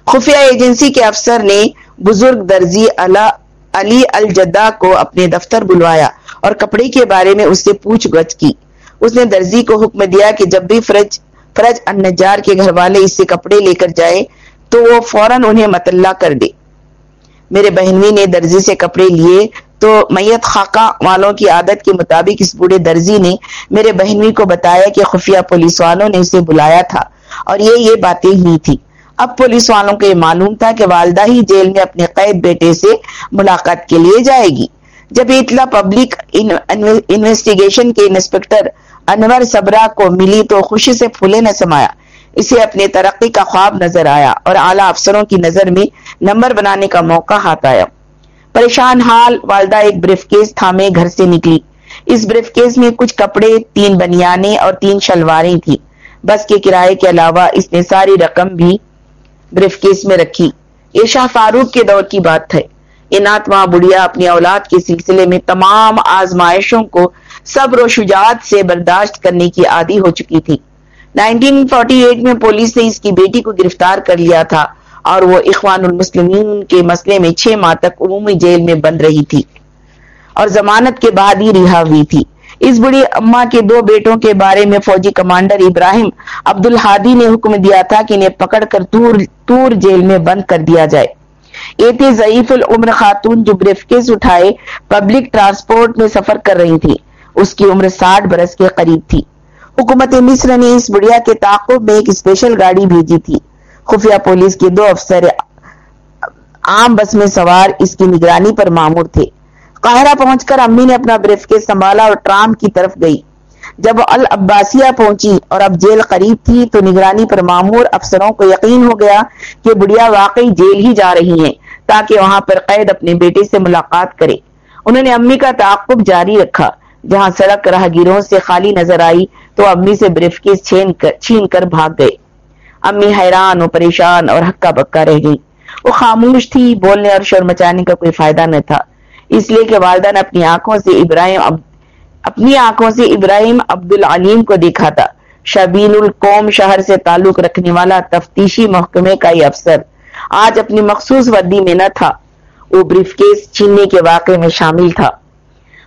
خفیہ ایجنسی کے افسر نے بزرگ درزی علی الجدہ کو اپنے دفتر بلوایا اور کپڑے کے بارے میں اس سے پوچھ گچھ کی۔ اس نے درزی کو حکم دیا کہ جب بھی فرج فرج النجار کے گھر والے اس سے کپڑے لے کر جائے تو وہ فوراً انہیں مطلع کر دے۔ میرے بہنوی نے درزی سے کپڑے لیے تو میت خاکہ والوں کی عادت کے مطابق اس بوڑھے درزی نے میرے بہنوی کو بتایا کہ خفیہ پولیس والوں نے اسے بلایا تھا اور یہ یہ باتیں ہی تھی۔ اب پولیس والوں کو یہ معلوم تھا کہ والدہ ہی جیل میں اپنے قید بیٹے سے ملاقات کے لیے جائے گی۔ جب اطلاع پبلک انویسٹیگیشن کے انسپیکٹر انور صبرا کو ملی تو خوشی سے پھولے نہ سمایا۔ اسے اپنے ترقی کا خواب نظر آیا اور اعلیٰ افسروں کی نظر میں نمبر بنانے کا موقع ہاتھ آیا۔ پریشان حال، والدہ ایک بریف کیس تھامے گھر سے نکلی۔ اس بریف کیس میں کچھ کپڑے، تین بنیانے اور تین شلواریں تھی بس کے کرائے کے علاوہ اس نے ساری رقم بھی بریف کیس میں رکھی۔ یہ شاہ فاروق کے دور کی بات ہے۔ انات ماں بڑھیا اپنی اولاد کے سلسلے میں تمام آزمائشوں کو صبر و شجاعت سے برداشت کرنے کی عادی ہو چکی تھی۔ 1948 میں پولیس نے اس کی بیٹی کو گرفتار کر لیا تھا اور وہ اخوان المسلمین کے مسئلے میں چھ ماہ تک عمومی جیل میں بند رہی تھی اور ضمانت کے بعد ہی رہا ہوئی تھی۔ اس بڑی اما کے دو بیٹوں کے بارے میں فوجی کمانڈر ابراہیم عبد الحادی نے حکم دیا تھا کہ انہیں پکڑ کر تور تور جیل میں بند کر دیا جائے۔ یہ تھی ضعیف العمر خاتون جو بریف اٹھائے، پبلک ٹرانسپورٹ میں سفر کر رہی تھی۔ اس کی عمر ساٹھ برس کے قریب تھی۔ حکومت مصر نے اس بڑیا کے تعاقب میں ایک اسپیشل گاڑی بھیجی تھی۔ خفیہ پولیس کے دو افسر عام بس میں سوار اس کی نگرانی پر معمور تھے۔ قاہرہ پہنچ کر امی نے اپنا بریف کے سنبھالا اور ٹرام کی طرف گئی۔ جب العباسیہ پہنچی اور اب جیل قریب تھی تو نگرانی پر معمور افسروں کو یقین ہو گیا کہ بڑھیا واقعی جیل ہی جا رہی ہیں تاکہ وہاں پر قید اپنے بیٹے سے ملاقات کرے۔ انہوں نے امی کا تعاقب جاری رکھا۔ جہاں سڑک راہ گیروں سے خالی نظر آئی تو امی سے بریف کیس چھین کر بھاگ گئے۔ امی حیران و پریشان اور ہکا بکا رہ گئی وہ خاموش تھی، بولنے اور شور مچانے کا کوئی فائدہ نہ تھا۔ اس لیے کہ والدہ نے اپنی آنکھوں سے ابراہیم اپنی آنکھوں سے ابراہیم عبد العلیم کو دیکھا تھا۔ شبین القوم شہر سے تعلق رکھنے والا تفتیشی محکمے کا یہ افسر آج اپنی مخصوص وردی میں نہ تھا۔ وہ بریف کیس چھیننے کے واقعے میں شامل تھا۔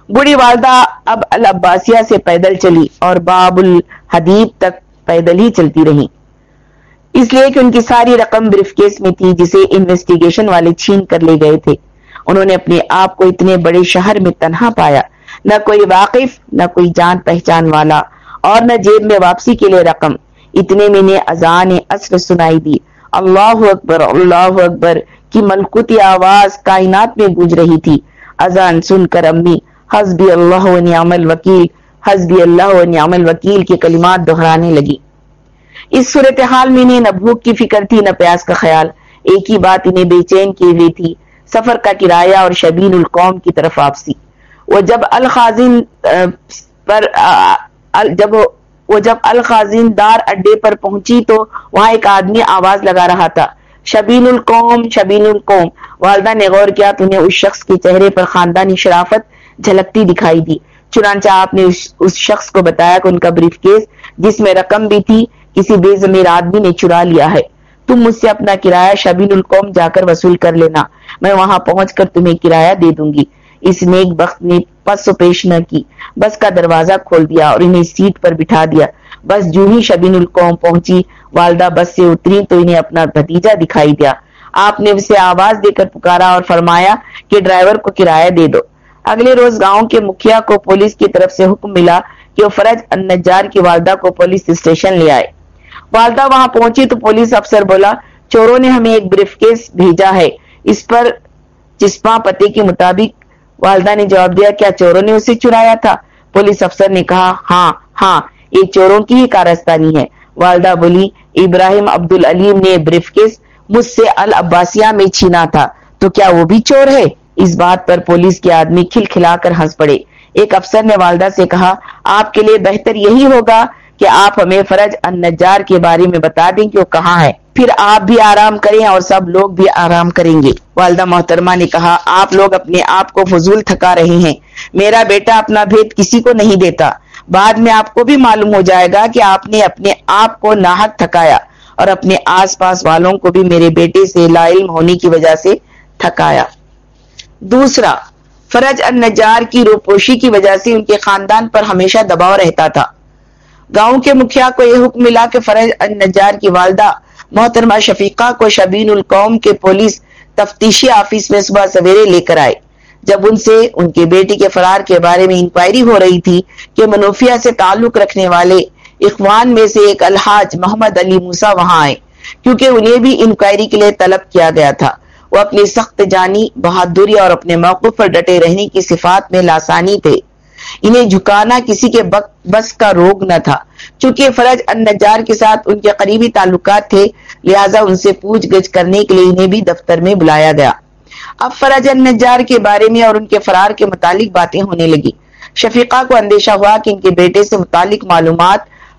بڑی والدہ اب العباسیہ سے پیدل چلی اور باب الحدیب تک پیدل ہی چلتی رہی۔ اس لیے کہ ان کی ساری رقم بریف کیس میں تھی جسے انویسٹیگیشن والے چھین کر لے گئے تھے۔ انہوں نے اپنے آپ کو اتنے بڑے شہر میں تنہا پایا۔ نہ کوئی واقف، نہ کوئی جان پہچان والا اور نہ جیب میں واپسی کے لیے رقم۔ اتنے میں نے اذان اصر سنائی دی۔ اللہ اکبر اللہ اکبر، کی ملکوتی آواز کائنات میں گونج رہی تھی۔ اذان سن کر امی حسبی اللہ و نعم الوکیل، حسبی اللہ و نعم الوکیل کے کلمات دہرانے لگی۔ اس صورتحال میں نہ بھوک کی فکر تھی، نہ پیاس کا خیال۔ ایک ہی بات انہیں بے چین کی ہوئی تھی، سفر کا کرایہ اور شبین القوم کی طرف واپسی۔ وہ جب الخازن پر جب وہ جب الخازن دار اڈے پر پہنچی تو وہاں ایک آدمی آواز لگا رہا تھا۔ شبین القوم شبین القوم۔ والدہ نے غور کیا تو انہیں اس شخص کے چہرے پر خاندانی شرافت جھلکتی دکھائی دی۔ چنانچہ آپ نے اس شخص کو بتایا کہ ان کا بریف کیس جس میں رقم بھی تھی، کسی بے زمیر آدمی نے چرا لیا ہے۔ تم مجھ سے اپنا کرایہ شبین القوم جا کر وصول کر لینا۔ میں وہاں پہنچ کر تمہیں کرایہ دے دوں گی۔ اس نیک بخت نے پس و پیش نہ کی۔ بس کا دروازہ کھول دیا اور انہیں سیٹ پر بٹھا دیا۔ بس جو ہی شبین القوم پہنچی، والدہ بس سے اتری تو انہیں اپنا بھتیجا دکھائی دیا۔ آپ نے اسے آواز دے کر پکارا اور فرمایا کہ ڈرائیور کو کرایہ دے دو۔ اگلے روز گاؤں کے مکھیا کو پولیس کی طرف سے حکم ملا کہ وہ فرج النجار کی والدہ کو پولیس اسٹیشن لے آئے۔ والدہ وہاں پہنچی تو پولیس افسر بولا، چوروں نے ہمیں ایک بریف کیس بھیجا ہے۔ اس پر جسما پتے کے مطابق والدہ نے جواب دیا، کیا چوروں نے اسے چرایا تھا؟ پولیس افسر نے کہا ہاں ہاں یہ چوروں کی ہی کارستانی ہے۔ والدہ بولی، ابراہیم عبد العلیم نے بریف کیس مجھ سے العباسیہ میں چھینا تھا۔ تو کیا وہ بھی چور ہے؟ اس بات پر پولیس کے آدمی کھل کھلا کر ہنس پڑے۔ ایک افسر نے والدہ سے کہا، آپ کے لیے بہتر یہی ہوگا کہ آپ ہمیں فرج النجار کے بارے میں بتا دیں کہ وہ کہاں ہے۔ پھر آپ بھی آرام کریں اور سب لوگ بھی آرام کریں گے۔ والدہ محترمہ نے کہا، آپ لوگ اپنے آپ کو فضول تھکا رہے ہیں۔ میرا بیٹا اپنا بھید کسی کو نہیں دیتا۔ بعد میں آپ کو بھی معلوم ہو جائے گا کہ آپ نے اپنے آپ کو ناحک تھکایا اور اپنے آس پاس والوں کو بھی میرے بیٹے سے لا علم ہونے کی وجہ سے تھکایا۔ دوسرا، فرج النجار کی روپوشی کی وجہ سے ان کے خاندان پر ہمیشہ دباؤ رہتا تھا۔ گاؤں کے مکھیا کو یہ حکم ملا کہ فرج النجار کی والدہ محترمہ شفیقہ کو شبین القوم کے پولیس تفتیشی آفس میں صبح سویرے لے کر آئے۔ جب ان سے ان کے بیٹی کے فرار کے بارے میں انکوائری ہو رہی تھی کہ منوفیہ سے تعلق رکھنے والے اخوان میں سے ایک الحاج محمد علی موسا وہاں آئے، کیونکہ انہیں بھی انکوائری کے لیے طلب کیا گیا تھا۔ وہ اپنی سخت جانی، بہادری اور اپنے موقف پر ڈٹے رہنے کی صفات میں لاسانی تھے۔ انہیں جھکانا کسی کے بس کا روگ نہ تھا۔ چونکہ فرج النجار کے ساتھ ان کے قریبی تعلقات تھے، لہٰذا ان سے پوچھ گچھ کرنے کے لیے انہیں بھی دفتر میں بلایا گیا۔ اب فرج النجار کے بارے میں اور ان کے فرار کے متعلق باتیں ہونے لگی۔ شفیقہ کو اندیشہ ہوا کہ ان کے بیٹے سے متعلق معلومات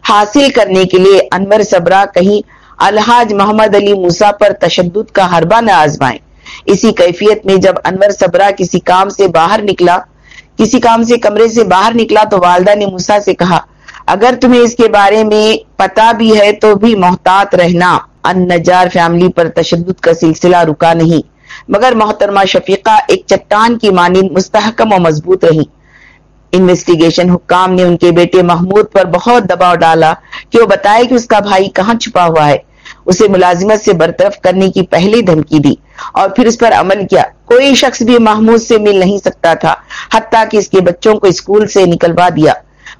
حاصل کرنے کے لیے انور صبرا کہیں الحاج محمد علی موسا پر تشدد کا حربہ نہ آزمائیں۔ اسی کیفیت میں جب انور صبرا کسی کام سے باہر نکلا، کسی کام سے کمرے سے باہر نکلا تو والدہ نے موسا سے کہا، اگر تمہیں اس کے بارے میں پتا بھی ہے تو بھی محتاط رہنا۔ ان نجار فیملی پر تشدد کا سلسلہ رکا نہیں، مگر محترمہ شفیقہ ایک چٹان کی مانند مستحکم و مضبوط رہی۔ انویسٹیگیشن حکام نے ان کے بیٹے محمود پر بہت دباؤ ڈالا کہ وہ بتائے کہ اس کا بھائی کہاں چھپا ہوا ہے۔ اسے ملازمت سے برطرف کرنے کی پہلی دھمکی دی اور پھر اس پر عمل کیا۔ کوئی شخص بھی محمود سے مل نہیں سکتا تھا، حتیٰ کہ اس کے بچوں کو اسکول سے نکلوا دیا۔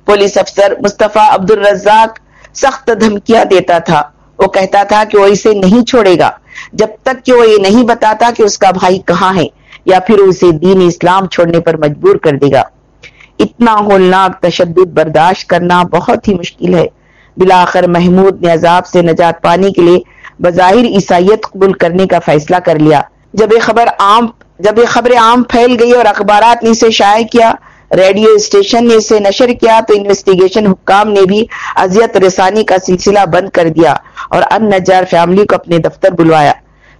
پولیس افسر مصطفیٰ عبد الرزاق سخت دھمکیاں دیتا تھا۔ وہ کہتا تھا کہ وہ اسے نہیں چھوڑے گا، جب تک کہ وہ یہ نہیں بتاتا کہ اس کا بھائی کہاں ہے، یا پھر اسے دین اسلام چھوڑنے پر مجبور کر دے گا۔ اتنا ہولناک تشدد برداشت کرنا بہت ہی مشکل ہے۔ بلاخر محمود نے عذاب سے نجات پانے کے لیے بظاہر عیسائیت قبول کرنے کا فیصلہ کر لیا۔ جب یہ خبر عام، جب یہ خبر عام پھیل گئی اور اخبارات نے اسے شائع کیا، ریڈیو اسٹیشن نے اسے نشر کیا، تو انویسٹیگیشن حکام نے بھی اذیت رسانی کا سلسلہ بند کر دیا اور ان نجار فیملی کو اپنے دفتر بلوایا۔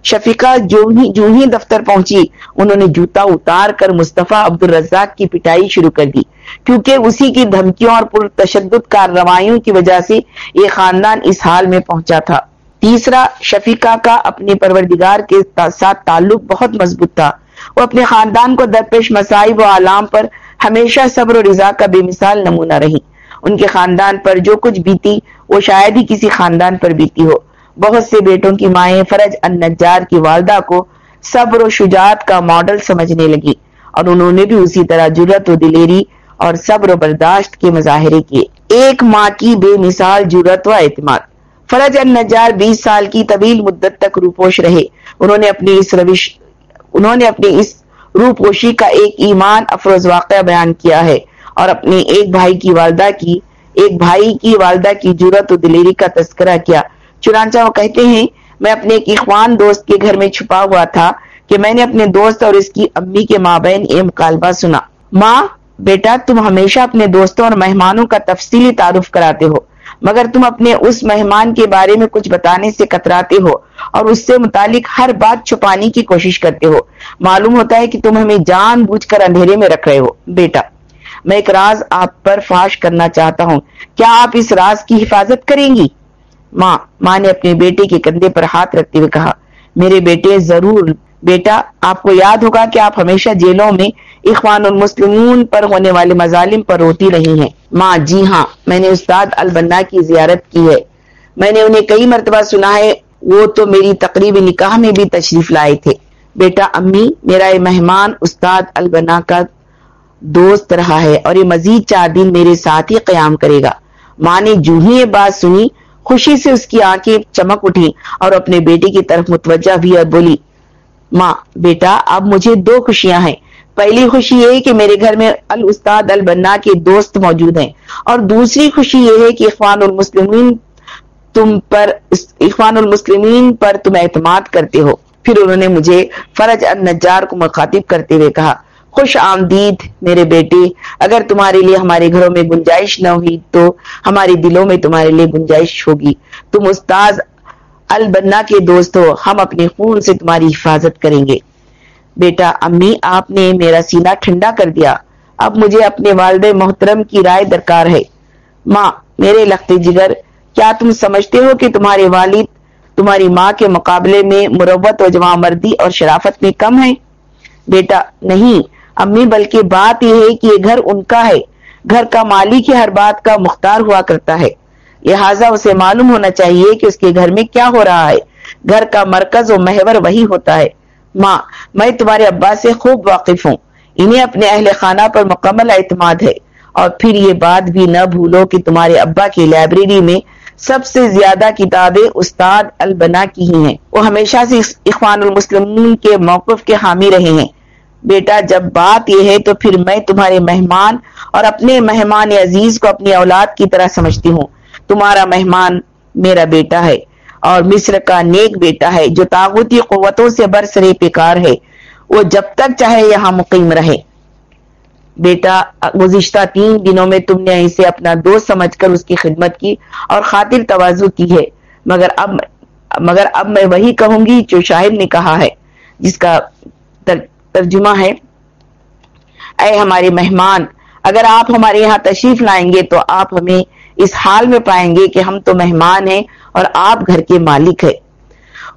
شفیقہ جو ہی جو ہی دفتر پہنچی، انہوں نے جوتا اتار کر مصطفیٰ عبد الرزاق کی پٹائی شروع کر دی۔ کیونکہ اسی کی دھمکیوں اور پر تشدد کارروائیوں کی وجہ سے یہ خاندان اس حال میں پہنچا تھا۔ تیسرا، شفیقہ کا اپنے پروردگار کے ساتھ تعلق بہت مضبوط تھا۔ وہ اپنے خاندان کو درپیش مسائب و عالام پر ہمیشہ صبر و رضا کا بے مثال نمونہ رہی۔ ان کے خاندان پر جو کچھ بیتی، وہ شاید ہی کسی خاندان پر بیتی ہو۔ بہت سے بیٹوں کی مائیں فرج النجار کی والدہ کو صبر و شجاعت کا ماڈل سمجھنے لگی اور انہوں نے بھی اسی طرح جرت و دلیری اور صبر و برداشت کے مظاہرے کیے۔ ایک ماں کی بے مثال جرت و اعتماد۔ فرج النجار بیس سال کی طویل مدت تک روپوش رہے۔ انہوں نے اپنی اس روش انہوں نے اپنی اس روپوشی کا ایک ایمان افروز واقعہ بیان کیا ہے اور اپنے ایک بھائی کی والدہ کی ایک بھائی کی والدہ کی جرت و دلیری کا تذکرہ کیا۔ چنانچہ وہ کہتے ہیں، میں اپنے ایک اخوان دوست کے گھر میں چھپا ہوا تھا کہ میں نے اپنے دوست اور اس کی امی کے مابین یہ مکالبہ سنا۔ ماں بیٹا، تم ہمیشہ اپنے دوستوں اور مہمانوں کا تفصیلی تعارف کراتے ہو، مگر تم اپنے اس مہمان کے بارے میں کچھ بتانے سے کتراتے ہو اور اس سے متعلق ہر بات چھپانے کی کوشش کرتے ہو۔ معلوم ہوتا ہے کہ تم ہمیں جان بوجھ کر اندھیرے میں رکھ رہے ہو۔ بیٹا، میں ایک راز آپ پر فاش کرنا چاہتا ہوں۔ کیا آپ اس راز کی حفاظت کریں گی؟ ماں ماں نے اپنے بیٹے کے کندھے پر ہاتھ رکھتے ہوئے کہا، میرے بیٹے ضرور بیٹا، آپ کو یاد ہوگا کہ آپ ہمیشہ جیلوں میں اخوان المسلمون پر ہونے والے مظالم پر روتی رہی ہیں۔ ماں جی ہاں میں نے استاد البنا کی زیارت کی ہے۔ میں نے انہیں کئی مرتبہ سنا ہے، وہ تو میری تقریب نکاح میں بھی تشریف لائے تھے۔ بیٹا، امی، میرا یہ مہمان استاد البنا کا دوست رہا ہے اور یہ مزید چار دن میرے ساتھ ہی قیام کرے گا۔ ماں نے جو ہی یہ بات سنی، خوشی سے اس کی آنکھیں چمک اٹھی اور اپنے بیٹے کی طرف متوجہ بھی اور بولی ماں، بیٹا، اب مجھے دو خوشیاں ہیں۔ پہلی خوشی یہ کہ میرے گھر میں الاستاد البنا کے دوست موجود ہیں۔ اور دوسری خوشی یہ ہے کہ اخوان المسلمین تم پر اخوان المسلمین پر تم اعتماد کرتے ہو۔ پھر انہوں نے مجھے فرج النجار کو مخاطب کرتے ہوئے کہا، خوش آمدید میرے بیٹے، اگر تمہارے لیے ہمارے گھروں میں گنجائش نہ ہوئی تو ہمارے دلوں میں تمہارے لیے گنجائش ہوگی۔ تم استاذ البنا کے دوست ہو ہم اپنے خون سے تمہاری حفاظت کریں گے۔ بیٹا، امی، آپ نے میرا سینہ ٹھنڈا کر دیا۔ اب مجھے اپنے والد محترم کی رائے درکار ہے۔ ماں، میرے لخت جگر، کیا تم سمجھتے ہو کہ تمہارے والد تمہاری ماں کے مقابلے میں مروت و جمع مردی اور شرافت میں کم ہے بیٹا، نہیں۔ امی، بلکہ بات یہ ہے کہ یہ گھر ان کا ہے۔ گھر کا مالک ہی ہر بات کا مختار ہوا کرتا ہے۔ لہٰذا اسے معلوم ہونا چاہیے کہ اس کے گھر میں کیا ہو رہا ہے۔ گھر کا مرکز و محور وہی ہوتا ہے۔ ماں، میں تمہارے ابا سے خوب واقف ہوں۔ انہیں اپنے اہل خانہ پر مکمل اعتماد ہے۔ اور پھر یہ بات بھی نہ بھولو کہ تمہارے ابا کی لائبریری میں سب سے زیادہ کتابیں استاد البنا کی ہی ہیں۔ وہ ہمیشہ سے اخوان المسلمین کے موقف کے حامی رہے ہیں۔ بیٹا، جب بات یہ ہے تو پھر میں تمہارے مہمان اور اپنے مہمان عزیز کو اپنی اولاد کی طرح سمجھتی ہوں۔ تمہارا مہمان میرا بیٹا ہے اور مصر کا نیک بیٹا ہے جو تاغوتی قوتوں سے برسرے پیکار ہے، وہ جب تک چاہے یہاں مقیم رہے۔ بیٹا، گزشتہ تین دنوں میں تم نے اسے اپنا دوست سمجھ کر اس کی خدمت کی اور خاطر توازو کی ہے۔ مگر اب مگر اب میں وہی کہوں گی جو شاہد نے کہا ہے، جس کا ترجمہ ہے۔ اے ہمارے مہمان، اگر آپ ہمارے یہاں تشریف لائیں گے تو آپ ہمیں اس حال میں پائیں گے کہ ہم تو مہمان ہیں اور آپ گھر کے مالک ہے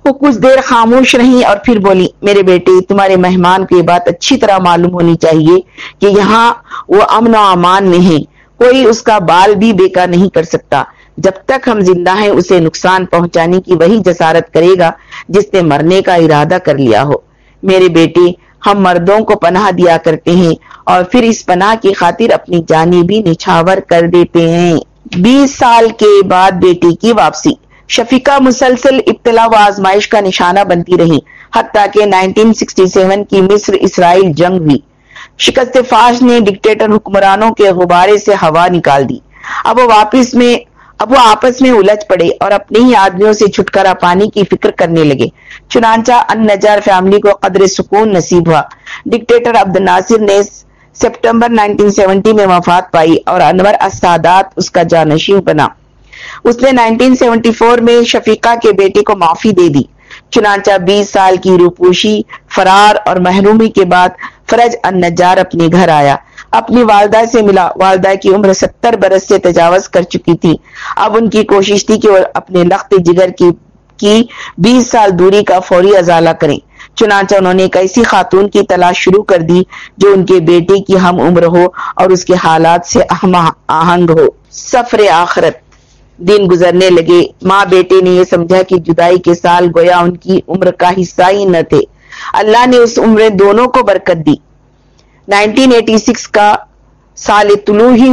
وہ کچھ دیر خاموش رہی اور پھر بولی میرے بیٹے، تمہارے مہمان کو یہ بات اچھی طرح معلوم ہونی چاہیے کہ یہاں وہ امن و امان میں ہے کوئی اس کا بال بھی بیکار نہیں کر سکتا۔ جب تک ہم زندہ ہیں، اسے نقصان پہنچانے کی وہی جسارت کرے گا جس نے مرنے کا ارادہ کر لیا ہو۔ میرے بیٹے، ہم مردوں کو پناہ دیا کرتے ہیں اور پھر اس پناہ کی خاطر اپنی جانی بھی نچھاور کر دیتے ہیں۔ بیس سال کے بعد بیٹی کی واپسی۔ شفیقہ مسلسل ابتلا و آزمائش کا نشانہ بنتی رہی، حتیٰ کہ 1967 کی مصر اسرائیل جنگ ہوئی۔ شکست فاش نے ڈکٹیٹر حکمرانوں کے غبارے سے ہوا نکال دی۔ اب وہ واپس میں، اب وہ آپس میں الجھ پڑے اور اپنے ہی آدمیوں سے چھٹکارا پانی کی فکر کرنے لگے۔ چنانچہ ان نجار فیملی کو قدر سکون نصیب ہوا۔ ڈکٹیٹر عبد الناصر نے سپٹمبر 1970 میں وفات پائی اور انور السادات اس کا جانشین بنا۔ اس نے 1974 میں شفیقہ کے بیٹے کو معافی دے دی۔ چنانچہ بیس سال کی روپوشی، فرار اور محرومی کے بعد فرج النجار اپنے گھر آیا۔ اپنی والدہ سے ملا۔ والدہ کی عمر ستر برس سے تجاوز کر چکی تھی۔ اب ان کی کوشش تھی کہ وہ اپنے لخت جگر کی کی بیس سال دوری کا فوری ازالہ کریں۔ چنانچہ انہوں نے ایک ایسی خاتون کی تلاش شروع کر دی جو ان کے بیٹے کی ہم عمر ہو اور اس کے حالات سے آہنگ ہو۔ سفر آخرت۔ دن گزرنے لگے۔ ماں بیٹے نے یہ سمجھا کہ جدائی کے سال گویا ان کی عمر کا حصہ ہی نہ تھے۔ اللہ نے اس عمر دونوں کو برکت دی۔ 1986 کا سال طلوع ہی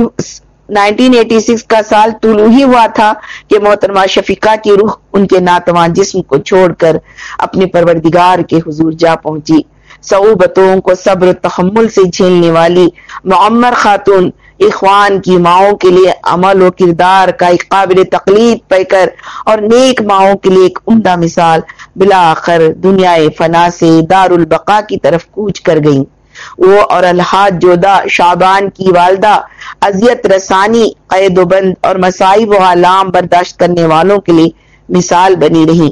1986 کا سال طلوع ہی ہوا تھا کہ محترمہ شفیقہ کی روح ان کے ناتوان جسم کو چھوڑ کر اپنے پروردگار کے حضور جا پہنچی۔ صعوبتوں کو صبر تحمل سے جھیلنے والی معمر خاتون اخوان کی ماؤں کے لیے عمل و کردار کا ایک قابل تقلید پہ کر اور نیک ماؤں کے لیے ایک عمدہ مثال بلاخر دنیا فنا سے دار البقا کی طرف کوچ کر گئیں۔ وہ اور الحاد جودا شابان کی والدہ، اذیت رسانی، قید و بند اور مسائب و علام برداشت کرنے والوں کے لیے مثال بنی رہی۔